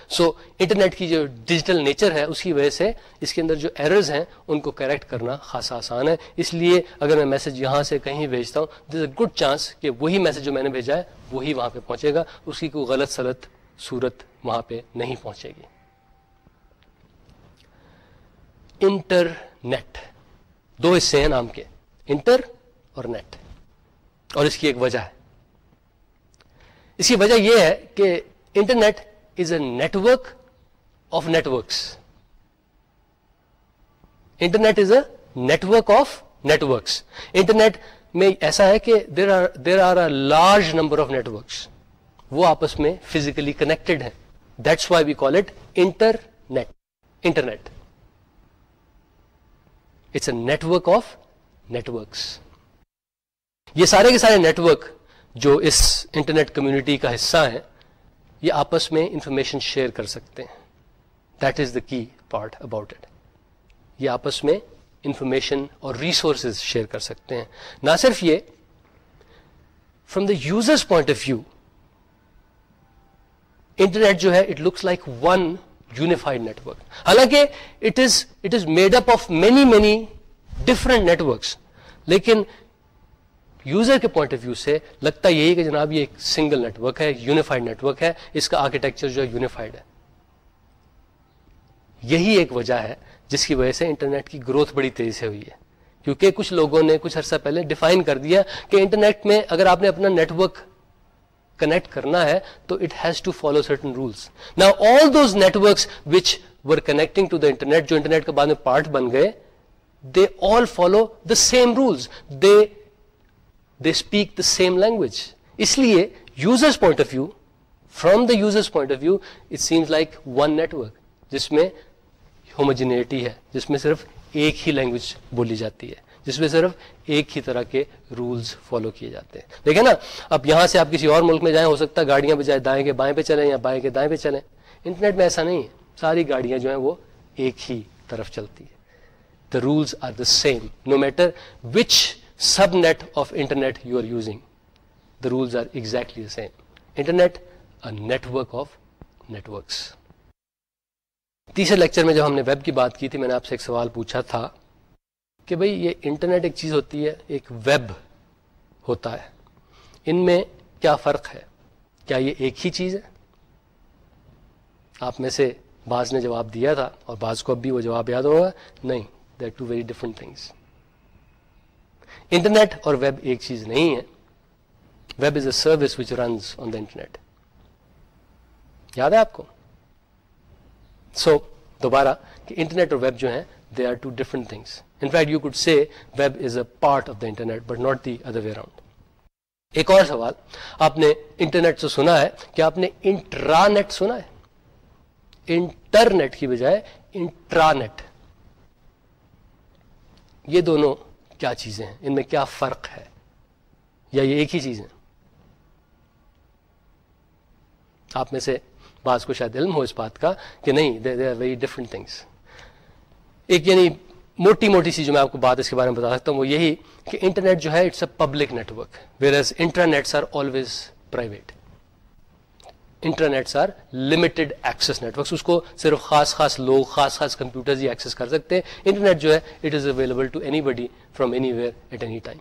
سو انٹرنیٹ کی جو ڈیجیٹل نیچر ہے اس کی وجہ سے اس کے اندر جو ایررز ہیں، ان کو کریکٹ کرنا خاصا آسان ہے۔ اس لیے اگر میں میسج یہاں سے کہیں بھیجتا ہوں دس اے گڈ چانس کہ وہی میسج جو میں نے بھیجا ہے، وہی وہاں پہ پہنچے گا۔ اس کی کوئی غلط سلط صورت وہاں پہ نہیں پہنچے گی۔ انٹرنیٹ، دو حصے ہیں نام کے، انٹر اور نیٹ، اور اس کی ایک وجہ ہے۔ اس کی وجہ یہ ہے کہ internet is a network of networks internet is a network of networks internet میں ایسا ہے کہ there are there are a large number of networks وہ آپس میں فزیکلی کنیکٹڈ ہیں۔ That's why we call it internet internet it's a network of networks یہ سارے کے سارے نیٹورک جو اس انٹرنیٹ کمیونٹی کا حصہ ہیں، یہ آپس میں انفارمیشن شیئر کر سکتے ہیں۔ دیٹ از دا کی پارٹ اباؤٹ اٹ یہ آپس میں انفارمیشن اور ریسورسز شیئر کر سکتے ہیں۔ نہ صرف یہ from the users point of view internet جو ہے it looks like one unified network حالانکہ it is it is made up of many many different networks لیکن یوزر کے پوائنٹ آف ویو سے لگتا یہی کہ جناب یہ ایک سنگل نیٹورک ہے یونیفائڈ نیٹورک ہے، اس کا آرکیٹیکچر جو ہے یونیفائڈ ہے۔ یہی ایک وجہ ہے جس کی وجہ سے انٹرنیٹ کی گروتھ بڑی تیزی سے ہوئی ہے۔ کیونکہ کچھ لوگوں نے کچھ عرصہ پہلے ڈیفائن کر دیا کہ انٹرنیٹ میں اگر آپ نے اپنا نیٹورک کنیکٹ کرنا ہے تو it has to follow certain rules نا all those networks which were connecting to the internet جو انٹرنیٹ کے بعد میں پارٹ بن گئے they all follow the same rules they they speak the same language اس لیے users point of view from the users point of view it seems like one network جس میں homogeneity ہے جس میں صرف ایک ہی لینگویج بولی جاتی ہے جس میں صرف ایک ہی طرح کے رولز فالو کیے جاتے ہیں۔ دیکھیں نا، اب یہاں سے آپ کسی اور ملک میں جائیں، ہو سکتا ہے گاڑیاں بجائے دائیں کے بائیں پہ چلیں یا بائیں کے دائیں پہ چلیں۔ انٹرنیٹ میں ایسا نہیں ہے۔ ساری گاڑیاں جو ہیں وہ ایک ہی طرف چلتی ہے the rules are the same no matter which subnet of internet you are using the rules are exactly the same internet network of networks تیسرے لیکچر میں جب ہم نے ویب کی بات کی تھی، میں نے آپ سے ایک سوال پوچھا تھا۔ کہ بھئی یہ انٹرنیٹ ایک چیز ہوتی ہے ایک ویب ہوتا ہے۔ ان میں کیا فرق ہے؟ کیا یہ ایک ہی چیز ہے؟ آپ میں سے بعض نے جواب دیا تھا اور بعض کو اب بھی وہ جواب یاد ہوگا۔ نہیں they're two very different things internet اور ویب ایک چیز نہیں ہے۔ Web is a service which runs on the internet یاد ہے آپ کو؟ سو so, دوبارہ کہ انٹرنیٹ اور ویب جو ہیں they are two different things in fact you could say web is a part of the internet but not the other way around ایک اور سوال، آپ نے انٹرنیٹ سے سنا ہے کہ آپ نے انٹرانیٹ سنا ہے؟ انٹرنیٹ کی بجائے انٹرانیٹ۔ یہ دونوں کیا چیزیں ہیں؟ ان میں کیا فرق ہے؟ یا یہ ایک ہی چیز ہے؟ آپ میں سے بعض کو شاید علم ہو اس بات کا کہ نہیں they they are very different things ایک یعنی موٹی موٹی سی جو میں آپ کو بات اس کے بارے میں بتا سکتا ہوں، وہ یہی کہ انٹرنیٹ جو ہے it's a public network whereas intranets are always private intranets are limited access networks اس کو صرف خاص خاص لوگ، خاص خاص کمپیوٹر ہی ایکسیس کر سکتے ہیں۔ انٹرنیٹ جو ہے it is available to anybody from anywhere at any time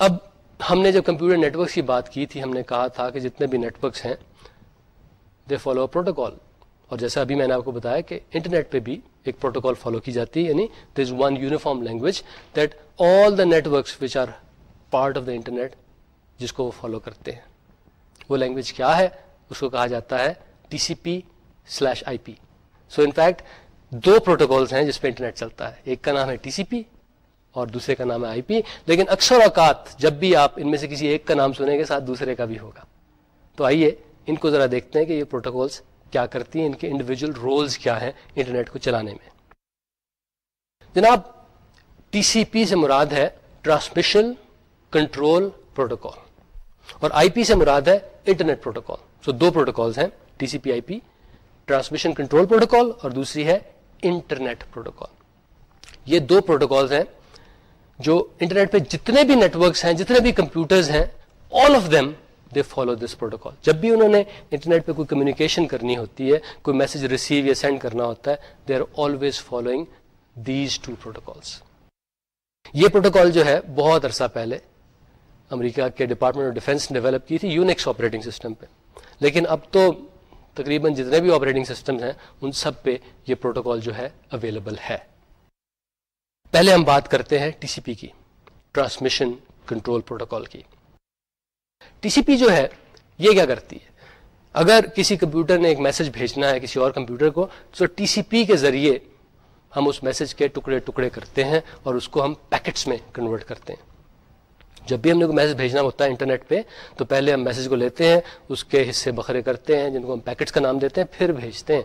اب ہم نے جب کمپیوٹر نیٹورکس کی بات کی تھی، ہم نے کہا تھا کہ جتنے بھی نیٹورکس ہیں دے فالو پروٹوکال اور جیسا ابھی میں نے آپ کو بتایا کہ انٹرنیٹ پہ بھی ایک پروٹوکال فالو کی جاتی ہے یعنی there is one uniform language that all the networks which are part of the internet جس کو وہ فالو کرتے ہیں۔ وہ لینگویج کیا ہے؟ اس کو کہا جاتا ہے T C P slash I P so in fact do protocols ہیں جس پہ انٹرنیٹ چلتا ہے۔ ایک کا نام ہے ٹی سی پی اور دوسرے کا نام ہے آئی پی لیکن اکثر اوقات جب بھی آپ ان میں سے کسی ایک کا نام سنیں گے، ساتھ دوسرے کا بھی ہوگا۔ تو آئیے ان کو ذرا دیکھتے ہیں کہ یہ پروٹوکالس کیا کرتی ہیں؟ ان کے انڈیویجل رولز کیا ہیں انٹرنیٹ کو چلانے میں؟ جناب ٹی سی پی سے مراد ہے ٹرانسمیشن کنٹرول پروٹوکال اور آئی پی سے مراد ہے انٹرنیٹ پروٹوکال سو دو پروٹوکالس ہیں T C P I P transmission control protocol اور دوسری ہے انٹرنیٹ پروٹوکال یہ دو پروٹوکالس ہیں جو انٹرنیٹ پہ جتنے بھی نیٹورکس ہیں، جتنے بھی کمپیوٹرز ہیں all of them they follow this protocol جب بھی انہوں نے انٹرنیٹ پہ کوئی کمیونیکیشن کرنی ہوتی ہے، کوئی میسج ریسیو یا سینڈ کرنا ہوتا ہے they are always following these two protocols یہ پروٹوکال جو ہے، بہت عرصہ پہلے امریکہ کے ڈپارٹمنٹ آف ڈیفینس نے ڈیولپ کی تھی یونیکس آپریٹنگ سسٹم پہ. لیکن اب تو تقریباً جتنے بھی آپریٹنگ سسٹم ہیں، ان سب پہ یہ پروٹوکال جو ہے اویلیبل ہے. پہلے ہم بات کرتے ہیں ٹی سی پی کی ٹرانسمیشن کنٹرول پروٹوکال کی. ٹی سی پی جو ہے، یہ کیا کرتی ہے؟ اگر کسی کمپیوٹر نے ایک میسج بھیجنا ہے، کسی اور کمپیوٹر کو، تو ٹی سی پی کے ذریعے ہم اس میسج کے ٹکڑے ٹکڑے کرتے ہیں اور اس کو ہم پیکٹس میں کنورٹ کرتے ہیں۔ جب بھی ہم نے کوئی میسج بھیجنا ہوتا ہے انٹرنیٹ پہ، تو پہلے ہم میسج کو لیتے ہیں، اس کے حصے بکھرے کرتے ہیں، جن کو ہم پیکٹس کا نام دیتے ہیں، پھر بھیجتے ہیں۔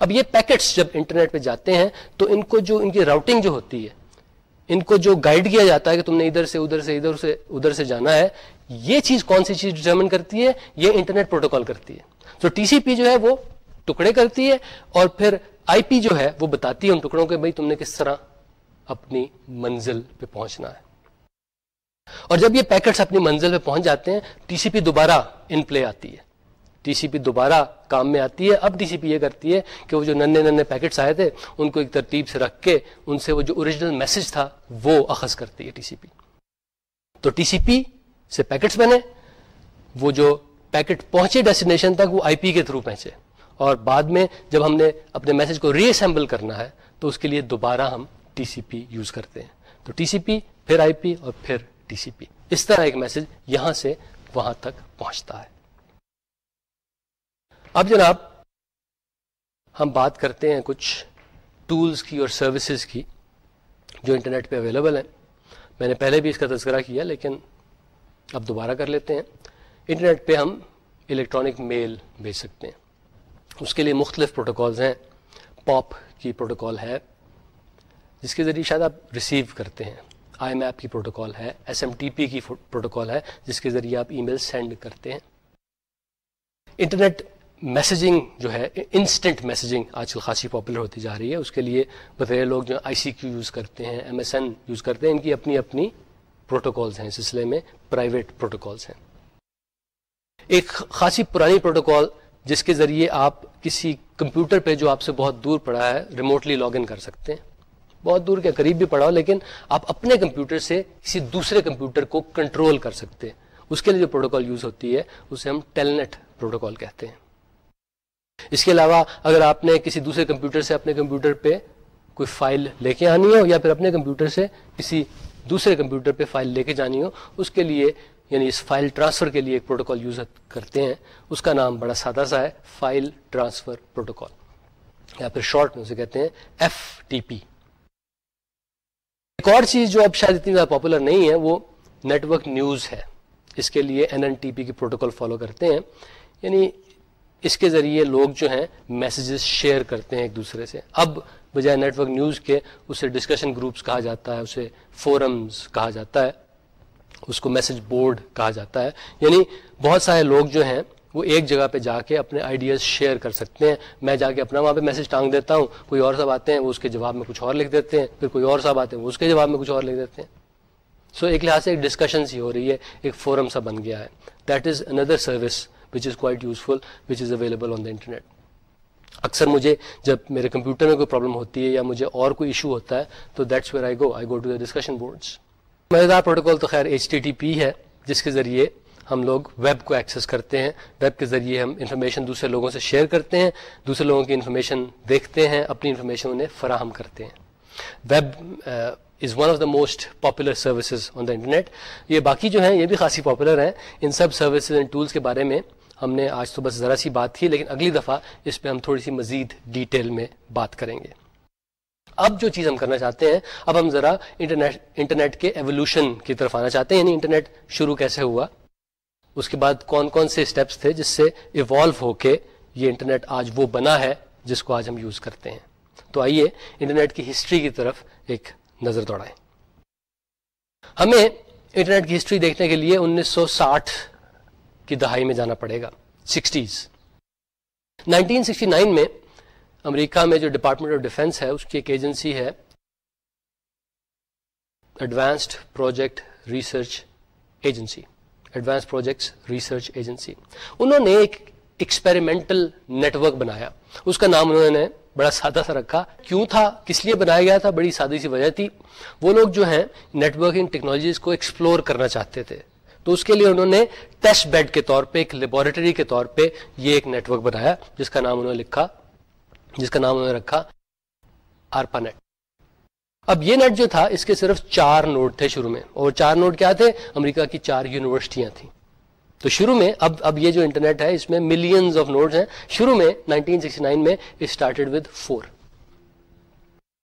اب یہ پیکٹس جب انٹرنیٹ پہ جاتے ہیں، تو ان کو جو، ان کی راؤٹنگ جو ہوتی ہے، ان کو جو گائیڈ کیا جاتا ہے کہ تم نے ادھر سے ادھر سے ادھر سے ادھر سے جانا ہے یہ چیز کون سی چیز ڈیٹرمن کرتی ہے؟ یہ انٹرنیٹ پروٹوکال کرتی ہے۔ تو ٹی سی پی جو ہے وہ ٹکڑے کرتی ہے اور پھر آئی پی جو ہے وہ بتاتی ہے ان ٹکڑوں کے بھائی تم نے کس طرح اپنی منزل پہ پہنچنا ہے۔ اور جب یہ پیکٹس اپنی منزل پہ پہنچ جاتے ہیں ٹی سی پی دوبارہ ان پلے آتی ہے۔ ٹی سی پی دوبارہ کام میں آتی ہے۔ اب ٹی سی پی یہ کرتی ہے کہ وہ جو ننے ننے پیکٹس آئے تھے، ان کو ایک ترتیب سے رکھ کے ان سے وہ جو اوریجنل میسج تھا وہ اخذ کرتی ہے ٹی سی پی تو ٹی سی پی سے پیکٹس بنے، وہ جو پیکٹ پہنچے ڈیسٹینیشن تک، وہ آئی پی کے تھرو پہنچے۔ اور بعد میں جب ہم نے اپنے میسج کو ری اسمبل کرنا ہے، تو اس کے لیے دوبارہ ہم ٹی سی پی یوز کرتے ہیں۔ تو ٹی سی پی پھر آئی پی اور پھر ٹی سی پی اس طرح ایک میسج یہاں سے وہاں تک پہنچتا ہے۔ اب جناب، ہم بات کرتے ہیں کچھ ٹولز کی اور سروسز کی جو انٹرنیٹ پہ اویلیبل ہیں۔ میں نے پہلے بھی اس کا تذکرہ کیا، لیکن اب دوبارہ کر لیتے ہیں۔ انٹرنیٹ پہ ہم الیکٹرانک میل بھیج سکتے ہیں۔ اس کے لیے مختلف پروٹوکالز ہیں۔ پاپ کی پروٹوکال ہے، جس کے ذریعے شاید آپ ریسیو کرتے ہیں۔ آئی میپ کی پروٹوکال ہے، ایس ایم ٹی پی کی پروٹوکال ہے، جس کے ذریعے آپ ای میل سینڈ کرتے ہیں۔ انٹرنیٹ میسیجنگ جو ہے، انسٹنٹ میسیجنگ آج کل خاصی پاپولر ہوتی جا رہی ہے۔ اس کے لیے بتائیے لوگ جو آئی سی کیو یوز کرتے ہیں، ایم ایس این یوز کرتے ہیں، ان کی اپنی اپنی پروٹوکالز ہیں، سلسلے میں پرائیویٹ پروٹوکالز ہیں۔ ایک خاصی پرانی پروٹوکال جس کے ذریعے آپ کسی کمپیوٹر پہ جو آپ سے بہت دور پڑا ہے، ریموٹلی لاگ ان کر سکتے ہیں۔ بہت دور کے قریب بھی پڑا ہو، لیکن آپ اپنے کمپیوٹر سے کسی دوسرے کمپیوٹر کو کنٹرول کر سکتے ہیں۔ اس کے لیے جو پروٹوکال یوز ہوتی ہے، اسے ہم ٹیلنٹ پروٹوکال کہتے ہیں۔ اس کے علاوہ، اگر آپ نے کسی دوسرے کمپیوٹر سے اپنے کمپیوٹر پہ کوئی فائل لے کے آنی ہو یا پھر اپنے کمپیوٹر سے کسی دوسرے کمپیوٹر پہ فائل لے کے جانی ہو، اس کے لیے یعنی اس فائل ٹرانسفر کے لیے ایک پروٹوکال یوز کرتے ہیں۔ اس کا نام بڑا سادہ سا ہے، فائل ٹرانسفر پروٹوکال یا پھر شارٹ میں اسے کہتے ہیں ایف ٹی پی ایک اور چیز جو اب شاید اتنی زیادہ پاپولر نہیں ہے، وہ نیٹورک نیوز ہے۔ اس کے لیے این این ٹی پی کی پروٹوکال فالو کرتے ہیں۔ یعنی اس کے ذریعے لوگ جو ہیں میسیجز شیئر کرتے ہیں ایک دوسرے سے۔ اب بجائے نیٹورک نیوز کے، اسے ڈسکشن گروپس کہا جاتا ہے، اسے فورمز کہا جاتا ہے، اس کو میسج بورڈ کہا جاتا ہے۔ یعنی بہت سارے لوگ جو ہیں، وہ ایک جگہ پہ جا کے اپنے آئیڈیاز شیئر کر سکتے ہیں۔ میں جا کے اپنا وہاں پہ میسج ٹانگ دیتا ہوں، کوئی اور صاحب آتے ہیں، وہ اس کے جواب میں کچھ اور لکھ دیتے ہیں۔ پھر کوئی اور صاحب آتے ہیں، وہ اس کے جواب میں کچھ اور لکھ دیتے ہیں۔ سو so ایک لحاظ سے ایک ڈسکشن سی ہو رہی ہے، ایک فورم سا بن گیا ہے۔ That is another service which is quite useful which is available on the internet اکثر مجھے جب میرے کمپیوٹر میں کوئی پرابلم ہوتی ہے یا مجھے اور کوئی ایشو ہوتا ہے، تو that's where I go I go to the discussion boards مزیدار پروٹوکال تو خیر ایچ ٹی ٹی پی ہے، جس کے ذریعے ہم لوگ ویب کو ایکسیس کرتے ہیں۔ ویب کے ذریعے ہم انفارمیشن دوسرے لوگوں سے شیئر کرتے ہیں، دوسرے لوگوں کی انفارمیشن دیکھتے ہیں، اپنی انفارمیشن انہیں فراہم کرتے ہیں۔ Web is one of the most popular services on the internet یہ باقی جو ہیں، یہ بھی خاصی پاپولر ہیں۔ ان سب سروسز اینڈ ٹولس کے بارے میں ہم نے آج تو بس ذرا سی بات کی لیکن اگلی دفعہ اس پہ ہم تھوڑی سی مزید ڈیٹیل میں بات کریں گے۔ اب جو چیز ہم کرنا چاہتے ہیں، اب ہم ذرا انٹرنیٹ انٹرنیٹ کے ایولیوشن کی طرف آنا چاہتے ہیں یعنی انٹرنیٹ شروع کیسے ہوا؟ اس کے بعد کون کون سے اسٹیپس تھے جس سے ایوالو ہو کے یہ انٹرنیٹ آج وہ بنا ہے جس کو آج ہم یوز کرتے ہیں۔ تو آئیے انٹرنیٹ کی ہسٹری کی طرف ایک نظر دوڑائیں۔ ہمیں انٹرنیٹ کی ہسٹری دیکھنے کے لیے انیس سو ساٹھ کی دہائی میں جانا پڑے گا، سکسٹیز۔ نائنٹین سکسٹی نائن میں امریکہ میں جو ڈپارٹمنٹ آف ڈیفینس ہے، اس کی ایک ایجنسی ہے advanced project research agency advance projects research agency انہوں نے ایک ایکسپیریمنٹل نیٹورک بنایا۔ اس کا نام انہوں نے بڑا سادہ سا رکھا۔ کیوں تھا؟ کس لیے بنایا گیا تھا؟ بڑی سادی سی وجہ تھی۔ وہ لوگ جو ہیں نیٹورکنگ ٹیکنالوجیز کو ایکسپلور کرنا چاہتے تھے۔ تو اس کے لیے انہوں نے ٹیسٹ بیڈ کے طور پہ، ایک لیبورٹری کے طور پہ یہ ایک نیٹورک بنایا، جس کا نام انہوں نے لکھا، جس کا نام انہوں نے رکھا آرپا نیٹ اب یہ نیٹ جو تھا، اس کے صرف چار نوڈ تھے شروع میں۔ اور چار نوڈ کیا تھے؟ امریکہ کی چار یونیورسٹیاں تھیں۔ تو شروع میں، اب اب یہ جو انٹرنیٹ ہے، اس میں ملینز آف نوڈز ہیں۔ شروع میں 1969 میں اسٹارٹیڈ ود فور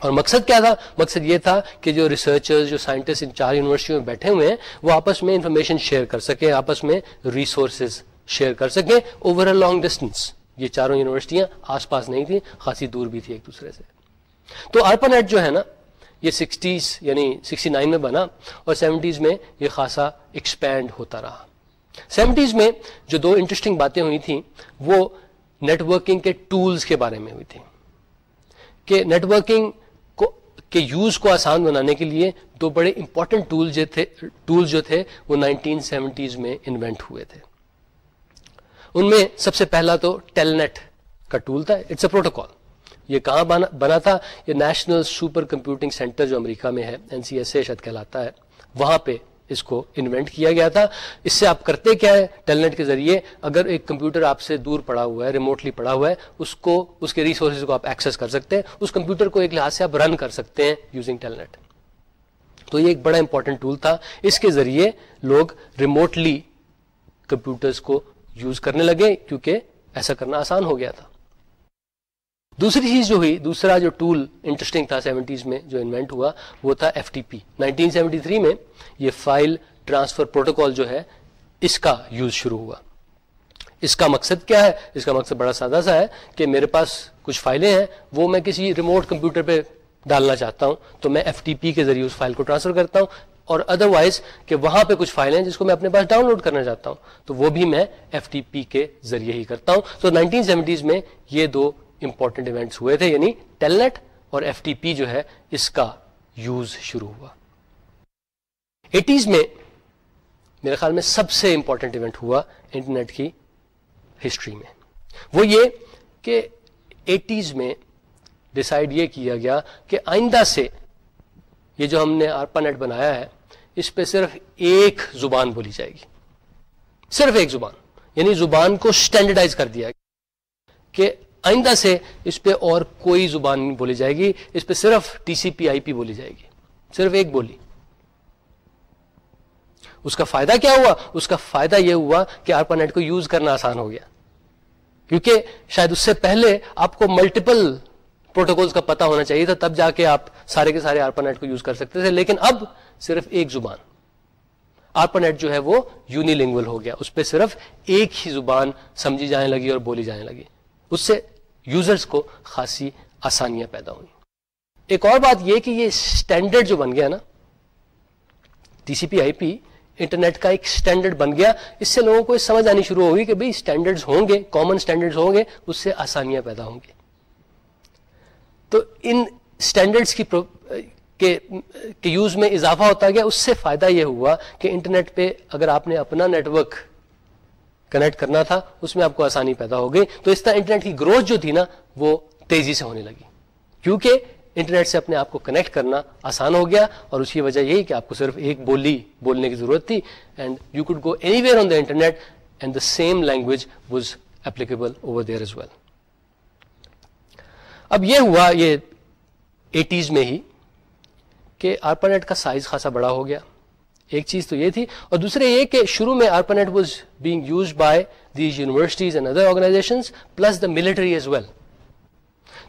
اور مقصد کیا تھا؟ مقصد یہ تھا کہ جو ریسرچرز جو سائنٹسٹ ان چار یونیورسٹیوں میں بیٹھے ہوئے ہیں، وہ آپس میں انفارمیشن شیئر کر سکیں، آپس میں ریسورسز شیئر کر سکیں اوور اے لانگ ڈسٹینس یہ چاروں یونیورسٹیاں آس پاس نہیں تھیں، خاصی دور بھی تھی ایک دوسرے سے۔ تو ارپا نیٹ جو ہے نا، یہ سکسٹیز یعنی سکسٹی نائن میں بنا اور سیونٹیز میں یہ خاصا ایکسپینڈ ہوتا رہا۔ سیونٹیز میں جو دو انٹرسٹنگ باتیں ہوئی تھیں، وہ نیٹورکنگ کے ٹولز کے بارے میں ہوئی تھیں۔ کہ نیٹورکنگ کو کہ یوز کو آسان بنانے کے لیے دو بڑے امپورٹنٹ ٹول جو تھے ٹول جو تھے، وہ نائنٹین سیونٹیز میں انوینٹ ہوئے تھے۔ ان میں سب سے پہلا تو ٹیل نیٹ کا ٹول تھا اٹس اے پروٹوکال یہ کہاں بنا تھا؟ یہ نیشنل سپر کمپیوٹنگ سینٹر جو امریکہ میں ہے این سی ایس اے شاید کہلاتا ہے، وہاں پہ اس کو انوینٹ کیا گیا تھا۔ اس سے آپ کرتے کیا ہے ٹیلنٹ کے ذریعے اگر ایک کمپیوٹر آپ سے دور پڑا ہوا ہے ریموٹلی پڑا ہوا ہے، اس کو، اس کے ریسورسز کو آپ ایکسس کر سکتے ہیں۔ اس کمپیوٹر کو ایک لحاظ سے آپ رن کر سکتے ہیں یوزنگ ٹیلنٹ تو یہ ایک بڑا امپورٹنٹ ٹول تھا۔ اس کے ذریعے لوگ ریموٹلی کمپیوٹرز کو یوز کرنے لگے کیونکہ ایسا کرنا آسان ہو گیا تھا۔ دوسری چیز جو ہوئی، دوسرا جو ٹول انٹرسٹنگ تھا سیونٹیز میں جو انوینٹ ہوا، وہ تھا F T P nineteen seventy three میں یہ فائل ٹرانسفر پروٹوکال جو ہے، اس کا یوز شروع ہوا۔ اس کا مقصد کیا ہے؟ اس کا مقصد بڑا سادہ سا ہے کہ میرے پاس کچھ فائلیں ہیں، وہ میں کسی ریموٹ کمپیوٹر پہ ڈالنا چاہتا ہوں۔ تو میں ایف ٹی پی کے ذریعے اس فائل کو ٹرانسفر کرتا ہوں اور ادر وائز کہ وہاں پہ کچھ فائلیں ہیں جس کو میں اپنے پاس ڈاؤن لوڈ کرنا چاہتا ہوں۔ تو وہ بھی میں ایف ٹی پی کے ذریعے ہی کرتا ہوں۔ تو نائنٹین سیونٹیز میں یہ دو امپورٹنٹ ایونٹس ہوئے تھے یعنی ٹیلنیٹ اور ایف ٹی پی جو ہے، اس کا یوز شروع ہوا۔ ایٹیز میں میرے خیال میں سب سے امپورٹنٹ ایونٹ ہوا انٹرنیٹ کی ہسٹری میں۔ وہ یہ کہ ایٹیز میں ڈسائڈ یہ کیا گیا کہ آئندہ سے یہ جو ہم نے آرپا نیٹ بنایا ہے، اس پہ صرف ایک زبان بولی جائے گی۔ صرف ایک زبان یعنی زبان کو اسٹینڈرڈائز کر دیا کہ آئندہ سے اس پہ اور کوئی زبان نہیں بولی جائے گی، اس پہ صرف ٹی سی پی آئی پی بولی جائے گی۔ صرف ایک بولی۔ اس کا فائدہ کیا ہوا؟ اس کا فائدہ یہ ہوا کہ آرپا نیٹ کو یوز کرنا آسان ہو گیا۔ کیونکہ شاید اس سے پہلے آپ کو ملٹیپل پروٹوکولز کا پتا ہونا چاہیے تھا، تب جا کے آپ سارے کے سارے آرپا نیٹ کو یوز کر سکتے تھے۔ لیکن اب صرف ایک زبان۔ آرپا نیٹ جو ہے وہ یونی لنگول ہو گیا۔ اس پہ صرف ایک ہی زبان سمجھی جانے لگی اور بولی جانے لگی۔ اس سے یوزرز کو خاصی آسانیاں پیدا ہوئی ایک اور بات یہ کہ یہ اسٹینڈرڈ جو بن گیا نا T C P I P internet کا ایک اسٹینڈرڈ بن گیا، اس سے لوگوں کو سمجھ آنی شروع ہوگی کہ بھائی اسٹینڈرڈ ہوں گے کامن اسٹینڈرڈ ہوں گے، اس سے آسانیاں پیدا ہوں گی۔ تو ان اسٹینڈرڈس کی یوز میں اضافہ ہوتا گیا، اس سے فائدہ یہ ہوا کہ انٹرنیٹ پہ اگر آپ نے اپنا نیٹورک کنیکٹ کرنا تھا، اس میں آپ کو آسانی پیدا ہو گئی۔ تو اس طرح انٹرنیٹ کی گروتھ جو تھی نا، وہ تیزی سے ہونے لگی۔ کیونکہ انٹرنیٹ سے اپنے آپ کو کنیکٹ کرنا آسان ہو گیا اور اس کی وجہ یہی کہ آپ کو صرف ایک بولی، بولنے کی ضرورت تھی۔ And you could go anywhere on the internet and the same language was applicable over there as well اب یہ ہوا یہ ایٹیز میں ہی کہ آرپانیٹ کا سائز خاصا بڑا ہو گیا۔ ایک چیز تو یہ تھی۔ اور دوسرے یہ کہ شروع میں ARPANET was being use by these universities and other organization plus the military as well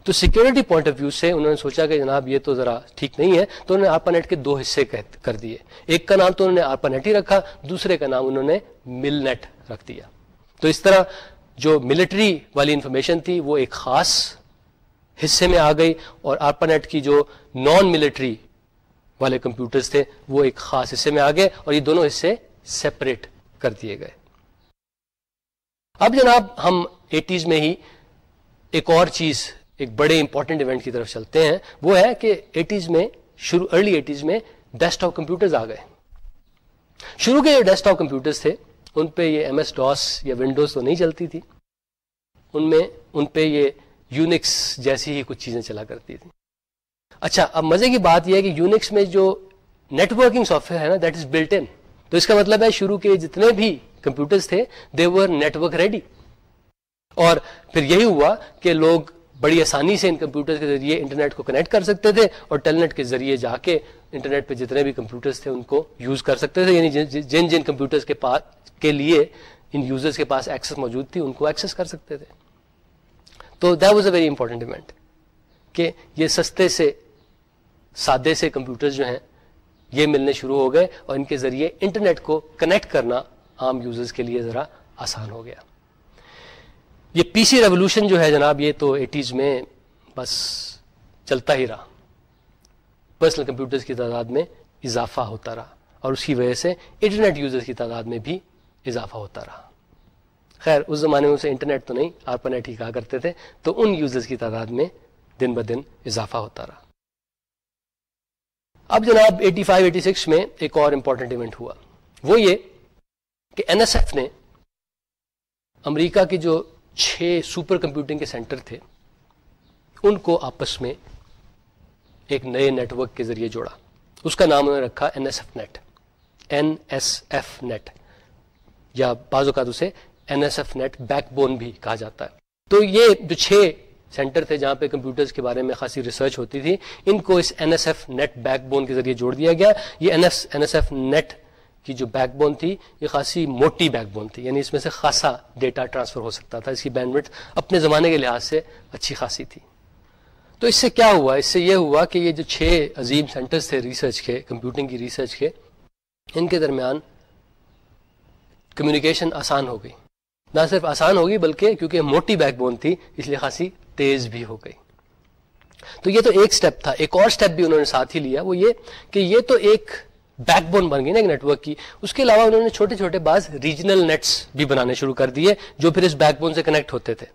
تو سیکورٹی پوائنٹ آف ویو سے انہوں نے سوچا کہ جناب یہ تو ذرا ٹھیک نہیں ہے، تو انہوں نے آرپا نیٹ کے دو حصے کر دیے۔ ایک کا نام تو انہوں نے آرپا نیٹ ہی رکھا، دوسرے کا نام انہوں نے مل نیٹ رکھ دیا۔ تو اس طرح جو ملٹری والی انفارمیشن تھی، وہ ایک خاص حصے میں آ گئی اور آرپا نیٹ کی جو نان ملٹری والے کمپیوٹرز تھے، وہ ایک خاص حصے میں آ گئے اور یہ دونوں حصے سیپریٹ کر دیے گئے۔ اب جناب ہم ایٹیز میں ہی ایک اور چیز، ایک بڑے امپورٹنٹ ایونٹ کی طرف چلتے ہیں۔ وہ ہے کہ ایٹیز میں شروع ارلی ایٹیز میں ڈیسک ٹاپ کمپیوٹرز آ گئے۔ شروع کے جو ڈیسک ٹاپ کمپیوٹرز تھے، ان پہ یہ ایم ایس ڈاس یا ونڈوز تو نہیں چلتی تھی۔ ان میں، ان پہ یہ یونکس جیسی ہی کچھ چیزیں چلا کرتی تھی اچھا اب مزے کی بات یہ ہے کہ یونکس میں جو نیٹ ورکنگ سافٹ ویئر ہے نا دیٹ از بلٹ ان تو اس کا مطلب ہے شروع کے جتنے بھی کمپیوٹرز تھے they were network ready اور پھر یہی ہوا کہ لوگ بڑی آسانی سے ان کمپیوٹر کے ذریعے انٹرنیٹ کو کنیکٹ کر سکتے تھے اور ٹیلنٹ کے ذریعے جا کے انٹرنیٹ پہ جتنے بھی کمپیوٹرز تھے ان کو یوز کر سکتے تھے. یعنی جن جن کمپیوٹرز کے پاس، کے لیے ان یوزرز کے پاس ایکسس موجود تھی، ان کو ایکسس کر سکتے تھے. تو that was a very important event کہ یہ سستے سے سادے سے کمپیوٹرز جو ہیں، یہ ملنے شروع ہو گئے اور ان کے ذریعے انٹرنیٹ کو کنیکٹ کرنا عام یوزرز کے لیے ذرا آسان ہو گیا۔ یہ پی سی ریولوشن جو ہے جناب، یہ تو ایٹیز میں بس چلتا ہی رہا۔ پرسنل کمپیوٹرز کی تعداد میں اضافہ ہوتا رہا اور اس کی وجہ سے انٹرنیٹ یوزرز کی تعداد میں بھی اضافہ ہوتا رہا۔ خیر، اس زمانے میں اسے انٹرنیٹ تو نہیں آرپا نیٹ ہی کہا کرتے تھے، تو ان یوزرز کی تعداد میں دن بدن اضافہ ہوتا رہا۔ اب جناب ایٹی فائیو ایٹی سکس میں ایک اور امپورٹنٹ ایونٹ ہوا۔ وہ یہ کہ این ایس ایف نے امریکہ کی جو چھ سپر کمپیوٹنگ کے سینٹر تھے، ان کو آپس میں ایک نئے نیٹ ورک کے ذریعے جوڑا۔ اس کا نام انہوں نے رکھا N S F net N S F net یا بعض اوقات اسے N S F net backbone بھی کہا جاتا ہے۔ تو یہ جو چھ سینٹر تھے جہاں پہ کمپیوٹرز کے بارے میں خاصی ریسرچ ہوتی تھی، ان کو اس N S F net backbone کے ذریعے جوڑ دیا گیا۔ یہ این ایس ایف نیٹ کی جو بیک بون تھی، یہ خاصی موٹی بیک بون تھی یعنی اس میں سے خاصا ڈیٹا ٹرانسفر ہو سکتا تھا۔ اس کی بینڈ اپنے زمانے کے لحاظ سے اچھی خاصی تھی۔ تو اس سے کیا ہوا؟ اس سے یہ ہوا کہ یہ جو چھ عظیم سینٹرز تھے ریسرچ کے کمپیوٹنگ کی ریسرچ کے، ان کے درمیان کمیونیکیشن آسان ہو گئی۔ نہ صرف آسان ہوگی بلکہ کیونکہ موٹی بیک بون تھی، اس لیے خاصی تیز بھی ہو گئی۔ تو یہ تو ایک سٹیپ تھا، ایک اور سٹیپ بھی انہوں نے ساتھ ہی لیا، وہ یہ کہ یہ تو ایک بیک بون بن گئی نا، ایک نیٹورک کی۔ اس کے علاوہ انہوں نے چھوٹے چھوٹے بعض ریجنل نیٹس بھی بنانے شروع کر دیے، جو پھر اس بیک بون سے کنیکٹ ہوتے تھے۔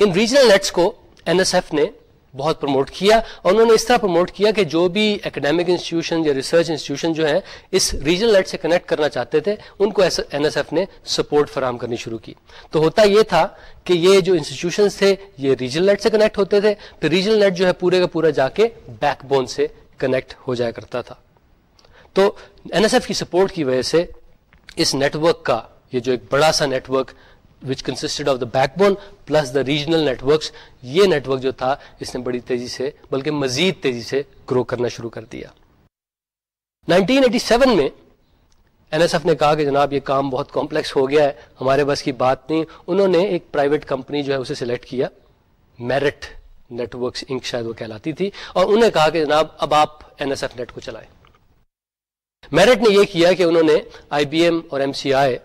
ان ریجنل نیٹس کو این ایس ایف نے بہت پروموٹ کیا۔ اور انہوں نے اس طرح پروموٹ کیا کہ جو بھی اکیڈیمک انسٹیٹیوشن یا ریسرچ انسٹیٹیوشن جو ہیں، اس ریجنل نیٹ سے کنیکٹ کرنا چاہتے تھے، ان کو این ایس ایف نے سپورٹ فراہم کرنی شروع کی۔ تو ہوتا یہ تھا کہ یہ جو انسٹیٹیوشن تھے، یہ ریجنل نیٹ سے کنیکٹ ہوتے تھے۔ پھر ریجنل نیٹ جو ہے، پورے کا پورا جا کے بیک بون سے کنیکٹ ہو جایا کرتا تھا۔ تو این ایس ایف کی سپورٹ کی وجہ سے اس نیٹورک کا، یہ جو ایک بڑا سا network which consisted of the backbone plus the regional networks یہ نیٹورک جو تھا، اس نے بڑی تیزی سے، بلکہ مزید تیزی سے گرو کرنا شروع کر دیا۔ 1987 میں این ایس ایف نے کہا کہ جناب، یہ کام بہت کمپلیکس ہو گیا ہے، ہمارے بس کی بات نہیں۔ انہوں نے ایک پرائیویٹ کمپنی جو ہے، اسے سلیکٹ کیا۔ میرٹ نیٹورکس انک شاید وہ کہلاتی تھی۔ اور انہوں نے کہا کہ جناب، اب آپ این ایس ایف نیٹ کو چلائیں۔ میرٹ نے یہ کیا کہ انہوں نے آئی بی ایم اور ایم سی آئی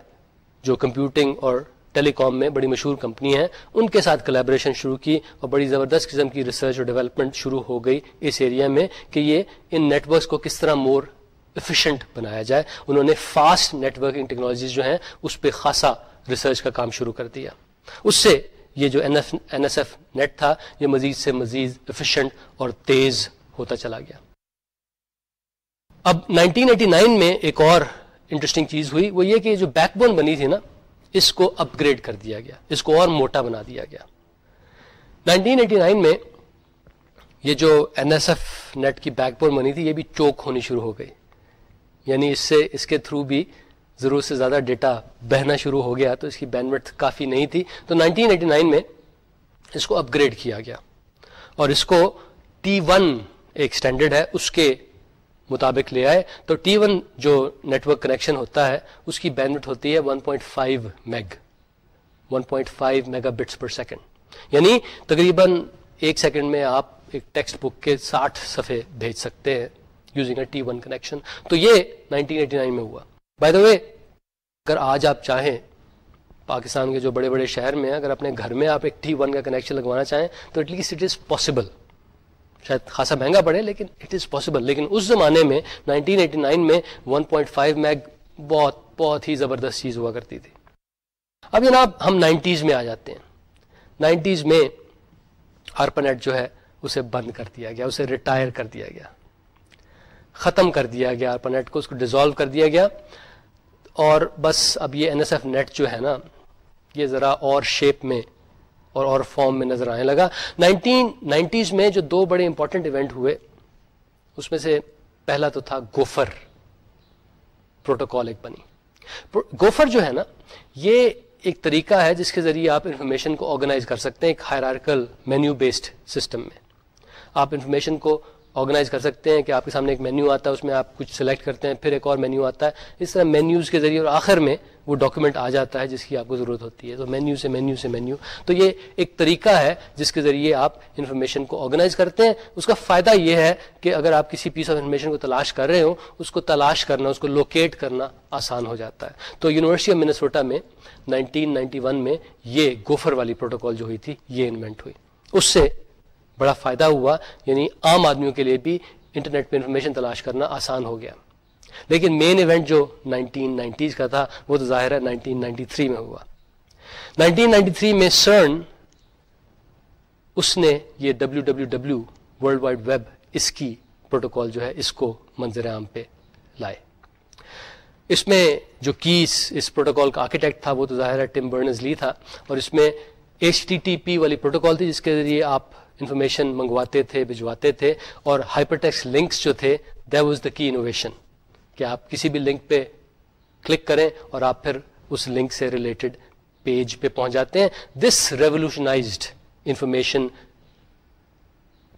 جو کمپیوٹنگ اور ٹیلی کام میں بڑی مشہور کمپنی ہیں۔ ان کے ساتھ کلیبریشن شروع کی اور بڑی زبردست قسم کی ریسرچ اور ڈیولپمنٹ شروع ہو گئی اس ایریا میں کہ یہ ان نیٹورکس کو کس طرح مور ایفیشینٹ بنایا جائے۔ انہوں نے فاسٹ نیٹورکنگ ٹیکنالوجیز جو ہیں اس پہ خاصا ریسرچ کا کام شروع کر دیا۔ اس سے یہ جو این ایس ایف نیٹ تھا، یہ مزید سے مزید ایفیشینٹ اور تیز ہوتا چلا گیا۔ اب 1989 میں ایک اور انٹرسٹنگ چیز ہوئی، وہ یہ کہ جو بیک بون بنی تھی نا اس کو اپ گریڈ کر دیا گیا، اس کو اور موٹا بنا دیا گیا۔ 1989 میں یہ جو این ایس ایف نیٹ کی بیک بون بنی تھی، یہ بھی چوک ہونی شروع ہو گئی۔ یعنی اس سے، اس کے تھرو بھی ضرورت سے زیادہ ڈیٹا بہنا شروع ہو گیا، تو اس کی بینوٹ کافی نہیں تھی۔ تو 1989 میں اس کو اپ گریڈ کیا گیا۔ اور اس کو ٹی ون ایک اسٹینڈرڈ ہے، اس کے مطابق لے آئے۔ تو ٹی ون جو نیٹورک کنیکشن ہوتا ہے، اس کی بینڈ ہوتی ہے 1.5 meg 1.5 mega bits per second یعنی تقریباً ایک سیکنڈ میں آپ ایک ٹیکسٹ بک کے ساٹھ صفحے بھیج سکتے ہیں using a T one connection تو یہ 1989 میں ہوا۔ بائی دا وے اگر آج آپ چاہیں، پاکستان کے جو بڑے بڑے شہر میں ہیں، اگر اپنے گھر میں آپ ایک ٹی ون کا کنیکشن لگوانا چاہیں، تو at least it is possible شاید خاصا مہنگا پڑے لیکن اٹ از پاسبل لیکن اس زمانے میں 1989 میں 1.5 میگ بہت بہت ہی زبردست چیز ہوا کرتی تھی۔ اب جناب، ہم نائنٹیز میں آ جاتے ہیں۔ نائنٹیز میں آرپنیٹ جو ہے، اسے بند کر دیا گیا، اسے ریٹائر کر دیا گیا۔ ختم کر دیا گیا آرپنیٹ کو، اس کو ڈیزالو کر دیا گیا۔ اور بس اب یہ این ایس ایف نیٹ جو ہے نا، یہ ذرا اور شیپ میں اور اور فارم میں نظر آنے لگا۔ نائنٹین نائنٹیز میں جو دو بڑے امپورٹنٹ ایونٹ ہوئے، اس میں سے پہلا تو تھا گوفر۔ پروٹوکال ایک بنی۔ گوفر جو ہے نا، یہ ایک طریقہ ہے جس کے ذریعے آپ انفارمیشن کو آرگنائز کر سکتے ہیں ایک ہائرارکل مینیو بیسڈ سسٹم میں۔ آپ انفارمیشن کو آرگنائز کر سکتے ہیں کہ آپ کے سامنے ایک مینیو آتا ہے، اس میں آپ کچھ سلیکٹ کرتے ہیں، پھر ایک اور مینیو آتا ہے۔ اس طرح مینیوز کے ذریعے اور آخر میں وہ ڈاکیومنٹ آ جاتا ہے جس کی آپ کو ضرورت ہوتی ہے۔ تو مینیو سے مینیو سے مینیو تو یہ ایک طریقہ ہے جس کے ذریعے آپ انفارمیشن کو آرگنائز کرتے ہیں۔ اس کا فائدہ یہ ہے کہ اگر آپ کسی پیس آف انفارمیشن کو تلاش کر رہے ہوں، اس کو تلاش کرنا، اس کو لوکیٹ کرنا آسان ہو جاتا ہے۔ تو یونیورسٹی آف منسوٹا میں 1991 میں یہ گوفر والی پروٹوکال جو ہوئی تھی، یہ انوینٹ ہوئی۔ اس سے بڑا فائدہ ہوا یعنی عام آدمیوں کے لیے بھی انٹرنیٹ پہ انفارمیشن تلاش کرنا آسان ہو گیا۔ لیکن مین ایونٹ جو 1990s کا تھا، وہ تو ظاہر ہے 1993 میں ہوا۔ 1993 میں سرن اس نے یہ W W W world wide web اس کی پروٹوکال جو ہے، اس کو منظر عام پہ لائے۔ اس میں جو کیس اس پروٹوکال کا آرکیٹیکٹ تھا، وہ تو ظاہر ہے ٹم برنز لی تھا۔ اور اس میں ایچ ٹی ٹی پی والی پروٹوکال تھی، جس کے ذریعے آپ انفارمیشن منگواتے تھے، بھجواتے تھے، اور ہائپر ٹیکس لنکس جو تھے واز دا کی انوویشن کہ آپ کسی بھی لنک پہ کلک کریں اور آپ پھر اس لنک سے ریلیٹڈ پیج پہ پہنچ جاتے ہیں۔ دس ریولیوشنائزڈ انفارمیشن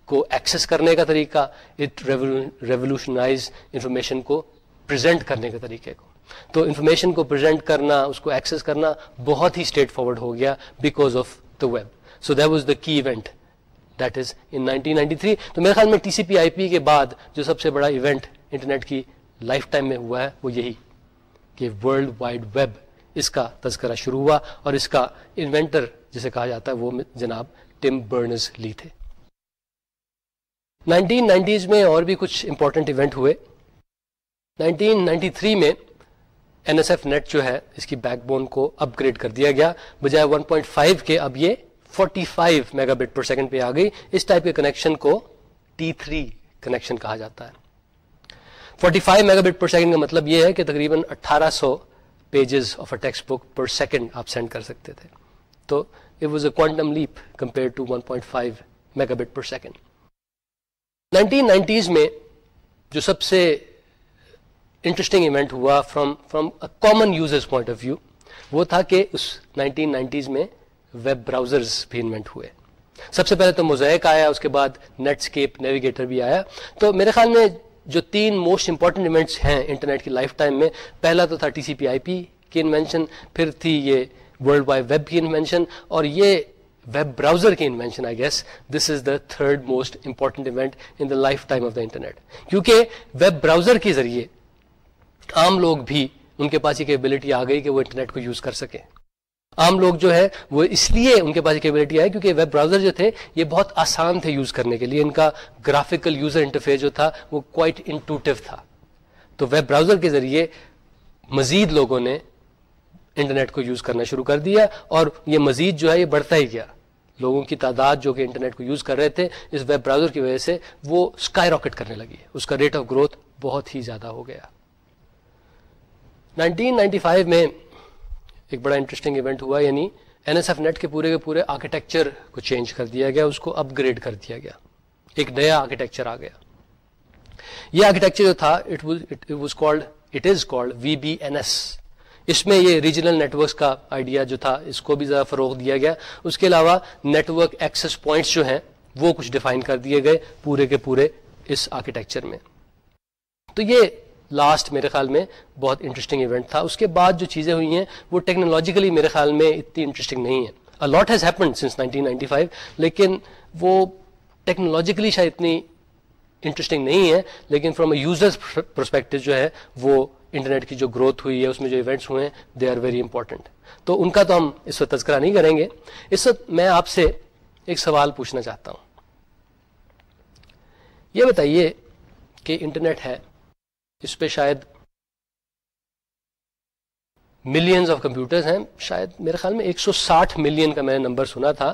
کو ایکسس کرنے کا طریقہ اٹ ریولیوشنائز انفارمیشن کو پرزینٹ کرنے کے طریقے کو۔ تو انفارمیشن کو پرزینٹ کرنا، اس کو ایکسس کرنا بہت ہی اسٹریٹ فارورڈ ہو گیا because of the web so that was the key event that از ان 1993 تو میرے خیال میں ٹی سی پی آئی پی کے بعد جو سب سے بڑا ایونٹ انٹرنیٹ کی لائف ٹائم میں ہوا ہے وہ یہی کہ ورلڈ وائڈ ویب اس کا تذکرہ شروع ہوا اور اس کا انوینٹر جسے کہا جاتا ہے وہ جناب ٹم برنز لی تھے۔ نائنٹین نائنٹیز میں اور بھی کچھ امپورٹنٹ ایونٹ ہوئے۔ نائنٹین نائنٹی تھری میں این ایس ایف نیٹ جو ہے اس کی بیک بون کو اپ گریڈ کر دیا گیا۔ بجائے 1.5 کے اب یہ 45 میگا بٹ پر سیکنڈ پہ آ گئی۔ اس ٹائپ کے کنیکشن کو ٹی تھری کنیکشن کہا جاتا ہے۔ 45 میگا بٹ پر سیکنڈ کا مطلب یہ ہے کہ تقریباً اٹھارہ سو pages of a textbook per second آپ سینڈ کر سکتے تھے۔ تو it was a quantum leap compare to 1.5 megabit per second nineteen nineties میں جو سب سے انٹرسٹنگ ایونٹ ہوا from from common users point of view وہ تھا کہ اس نائنٹین نائنٹیز میں ویب براؤزرز بھی انوینٹ ہوئے۔ سب سے پہلے تو موزیک آیا، اس کے بعد نیٹ اسکیپ نیویگیٹر بھی آیا۔ تو میرے خیال میں جو تین موسٹ امپورٹنٹ ایونٹس ہیں انٹرنیٹ کی لائف ٹائم میں، پہلا تو تھا ٹی سی پی آئی پی کی انوینشن پھر تھی یہ ورلڈ وائڈ ویب کی انوینشن اور یہ ویب براؤزر کی invention I guess this is the third most important event in the lifetime of the internet کیونکہ ویب براؤزر کے ذریعے عام لوگ بھی ان کے پاس یہ کیبلٹی آ گئی کہ وہ انٹرنیٹ کو یوز کر سکیں۔ عام لوگ جو ہے، وہ اس لیے ان کے پاس کیبلٹی آئی کیونکہ ویب براؤزر جو تھے، یہ بہت آسان تھے یوز کرنے کے لیے۔ ان کا گرافیکل یوزر انٹرفیس جو تھا، وہ کوائٹ انٹوٹیو تھا۔ تو ویب براؤزر کے ذریعے مزید لوگوں نے انٹرنیٹ کو یوز کرنا شروع کر دیا اور یہ مزید جو ہے، یہ بڑھتا ہی گیا۔ لوگوں کی تعداد جو کہ انٹرنیٹ کو یوز کر رہے تھے، اس ویب براؤزر کی وجہ سے وہ اسکائی راکٹ کرنے لگی اس کا ریٹ آف گروتھ بہت ہی زیادہ ہو گیا۔ 1995 میں ایک بڑا انٹرسٹنگ ایونٹ ہوا یعنی این ایس ایف نیٹ کے پورے کے پورے آرکیٹیکچر کو چینج کر دیا گیا، اس کو اپ گریڈ کر دیا گیا۔ ایک نیا آرکیٹیکچر آ گیا۔ یہ آرکیٹیکچر جو تھا it was called it is called V B N S اس میں یہ ریجنل نیٹورکس کا آئیڈیا جو تھا، اس کو بھی ذرا فروغ دیا گیا۔ اس کے علاوہ نیٹورک ایکسس پوائنٹس جو ہیں، وہ کچھ ڈیفائن کر دیے گئے پورے کے پورے اس آرکیٹیکچر میں۔ تو یہ لاسٹ میرے خیال میں بہت انٹرسٹنگ ایونٹ تھا۔ اس کے بعد جو چیزیں ہوئی ہیں، وہ ٹیکنالوجیکلی میرے خیال میں اتنی انٹرسٹنگ نہیں ہے لاٹ ہیز ہیپنڈ سنس 1995 لیکن وہ ٹیکنالوجیکلی شاید اتنی انٹرسٹنگ نہیں ہے لیکن فرام اے یوزر پرسپیکٹو جو ہے، وہ انٹرنیٹ کی جو گروتھ ہوئی ہے، اس میں جو ایونٹس ہوئے ہیں دے آر ویری امپورٹنٹ تو ان کا تو ہم اس وقت تذکرہ نہیں کریں گے۔ اس وقت میں آپ سے ایک سوال پوچھنا چاہتا ہوں۔ یہ بتائیے کہ انٹرنیٹ ہے اس پہ شاید ملینز آف کمپیوٹرز ہیں، شاید میرے خیال میں ایک سو ساٹھ ملین کا میں نے نمبر سنا تھا۔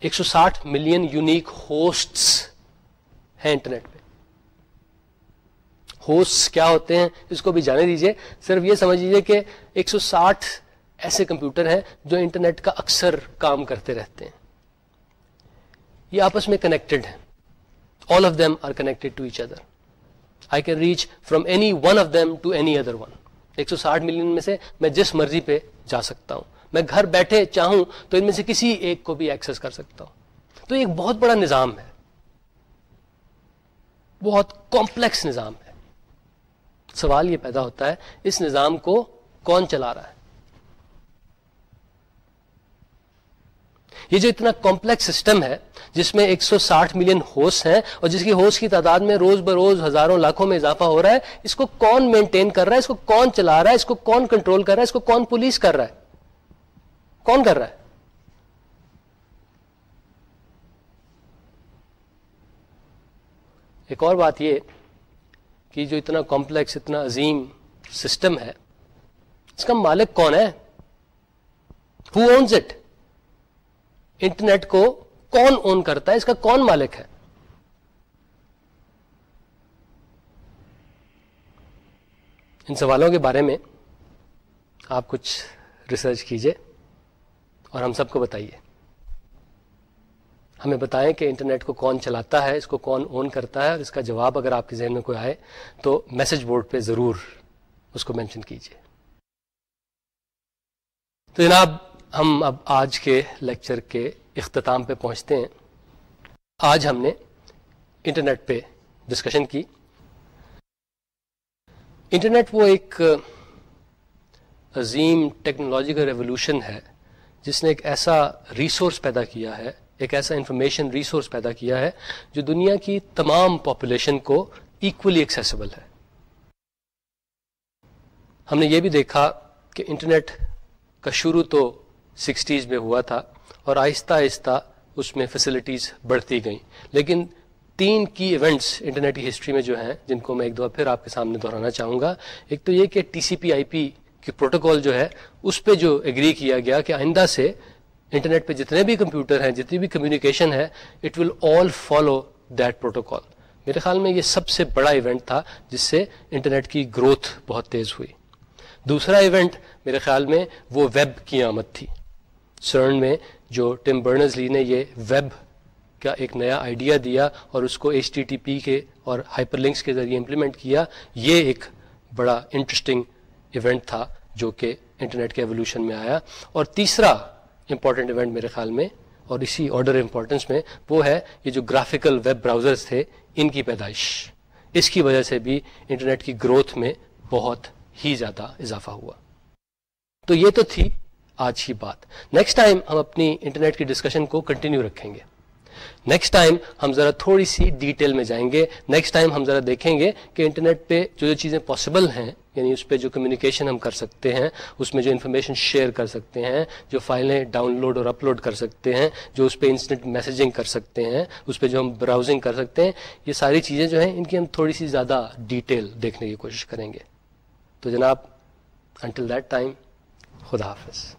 ایک سو ساٹھ ملین یونیک ہوسٹس ہیں انٹرنیٹ پہ۔ ہوسٹ کیا ہوتے ہیں؟ اس کو بھی جانے دیجیے۔ صرف یہ سمجھ لیجیے کہ ایک سو ساٹھ ایسے کمپیوٹر ہیں جو انٹرنیٹ کا اکثر کام کرتے رہتے ہیں۔ یہ آپس میں کنیکٹڈ ہیں۔ All of them are connected to each other I can reach from any one of them to any other one ایک سو ساٹھ ملین میں سے میں جس مرضی پہ جا سکتا ہوں. میں گھر بیٹھے چاہوں تو ان میں سے کسی ایک کو بھی ایکسس کر سکتا ہوں. تو ایک بہت بڑا نظام ہے. بہت کمپلیکس نظام ہے. سوال یہ پیدا ہوتا ہے، اس نظام کو کون چلا رہا ہے؟ یہ جو اتنا کمپلیکس سسٹم ہے، جس میں ایک سو ساٹھ ملین ہوسٹ ہیں اور جس کی ہوسٹ کی تعداد میں روز بروز ہزاروں لاکھوں میں اضافہ ہو رہا ہے، اس کو کون مینٹین کر رہا ہے؟ اس کو کون چلا رہا ہے؟ اس کو کون کنٹرول کر رہا ہے؟ اس کو کون پولیس کر رہا ہے؟ کون کر رہا ہے؟ ایک اور بات یہ کہ جو اتنا کمپلیکس، اتنا عظیم سسٹم ہے، اس کا مالک کون ہے؟ ہو اونز اٹ انٹرنیٹ کو کون اون کرتا ہے؟ اس کا کون مالک ہے؟ ان سوالوں کے بارے میں آپ کچھ ریسرچ کیجیے اور ہم سب کو بتائیے۔ ہمیں بتائیں کہ انٹرنیٹ کو کون چلاتا ہے، اس کو کون اون کرتا ہے اور اس کا جواب اگر آپ کے ذہن میں کوئی آئے تو میسج بورڈ پہ ضرور اس کو مینشن کیجیے تو جناب ہم اب آج کے لیکچر کے اختتام پہ پہنچتے ہیں۔ آج ہم نے انٹرنیٹ پہ ڈسکشن کی۔ انٹرنیٹ وہ ایک عظیم ٹیکنالوجیکل ریولیوشن ہے جس نے ایک ایسا ریسورس پیدا کیا ہے، ایک ایسا انفارمیشن ریسورس پیدا کیا ہے جو دنیا کی تمام پاپولیشن کو ایکولی ایکسیسیبل ہے۔ ہم نے یہ بھی دیکھا کہ انٹرنیٹ کا شروع تو سکسٹیز میں ہوا تھا اور آہستہ آہستہ اس میں فیسلٹیز بڑھتی گئیں۔ لیکن تین کی ایونٹس انٹرنیٹ کی ہسٹری میں جو ہیں، جن کو میں ایک دو پھر آپ کے سامنے دہرانا چاہوں گا۔ ایک تو یہ کہ ٹی سی پی آئی پی کی پروٹوکال جو ہے، اس پہ جو ایگری کیا گیا کہ آئندہ سے انٹرنیٹ پہ جتنے بھی کمپیوٹر ہیں، جتنی بھی کمیونیکیشن ہے it will all follow that protocol میرے خیال میں یہ سب سے بڑا ایونٹ تھا، جس سے انٹرنیٹ کی گروتھ بہت تیز ہوئی۔ دوسرا ایونٹ میرے خیال میں وہ ویب کی آمد تھی۔ سرن میں جو ٹم برنز لی نے یہ ویب کا ایک نیا آئیڈیا دیا اور اس کو ایچ ٹی ٹی پی کے اور ہائپر لنکس کے ذریعے امپلیمنٹ کیا، یہ ایک بڑا انٹرسٹنگ ایونٹ تھا جو کہ انٹرنیٹ کے ایولیوشن میں آیا۔ اور تیسرا امپورٹنٹ ایونٹ میرے خیال میں اور اسی آرڈر امپورٹنس میں وہ ہے یہ جو گرافیکل ویب براؤزرز تھے، ان کی پیدائش۔ اس کی وجہ سے بھی انٹرنیٹ کی گروتھ میں بہت ہی زیادہ اضافہ ہوا۔ تو یہ تو تھی آج کی بات۔ نیکسٹ ٹائم ہم اپنی انٹرنیٹ کی ڈسکشن کو کنٹینیو رکھیں گے۔ نیکسٹ ٹائم ہم ذرا تھوڑی سی ڈیٹیل میں جائیں گے۔ نیکسٹ ٹائم ہم ذرا دیکھیں گے کہ انٹرنیٹ پہ جو جو چیزیں پاسبل ہیں یعنی اس پہ جو کمیونیکیشن ہم کر سکتے ہیں، اس میں جو انفارمیشن شیئر کر سکتے ہیں، جو فائلیں ڈاؤن لوڈ اور اپلوڈ کر سکتے ہیں، جو اس پہ انسٹنٹ میسیجنگ کر سکتے ہیں، اس پہ جو ہم براؤزنگ کر سکتے ہیں، یہ ساری چیزیں جو ہیں، ان کی ہم تھوڑی سی زیادہ ڈیٹیل دیکھنے کی کوشش کریں گے۔ تو جناب انٹل دیٹ ٹائم خدا حافظ۔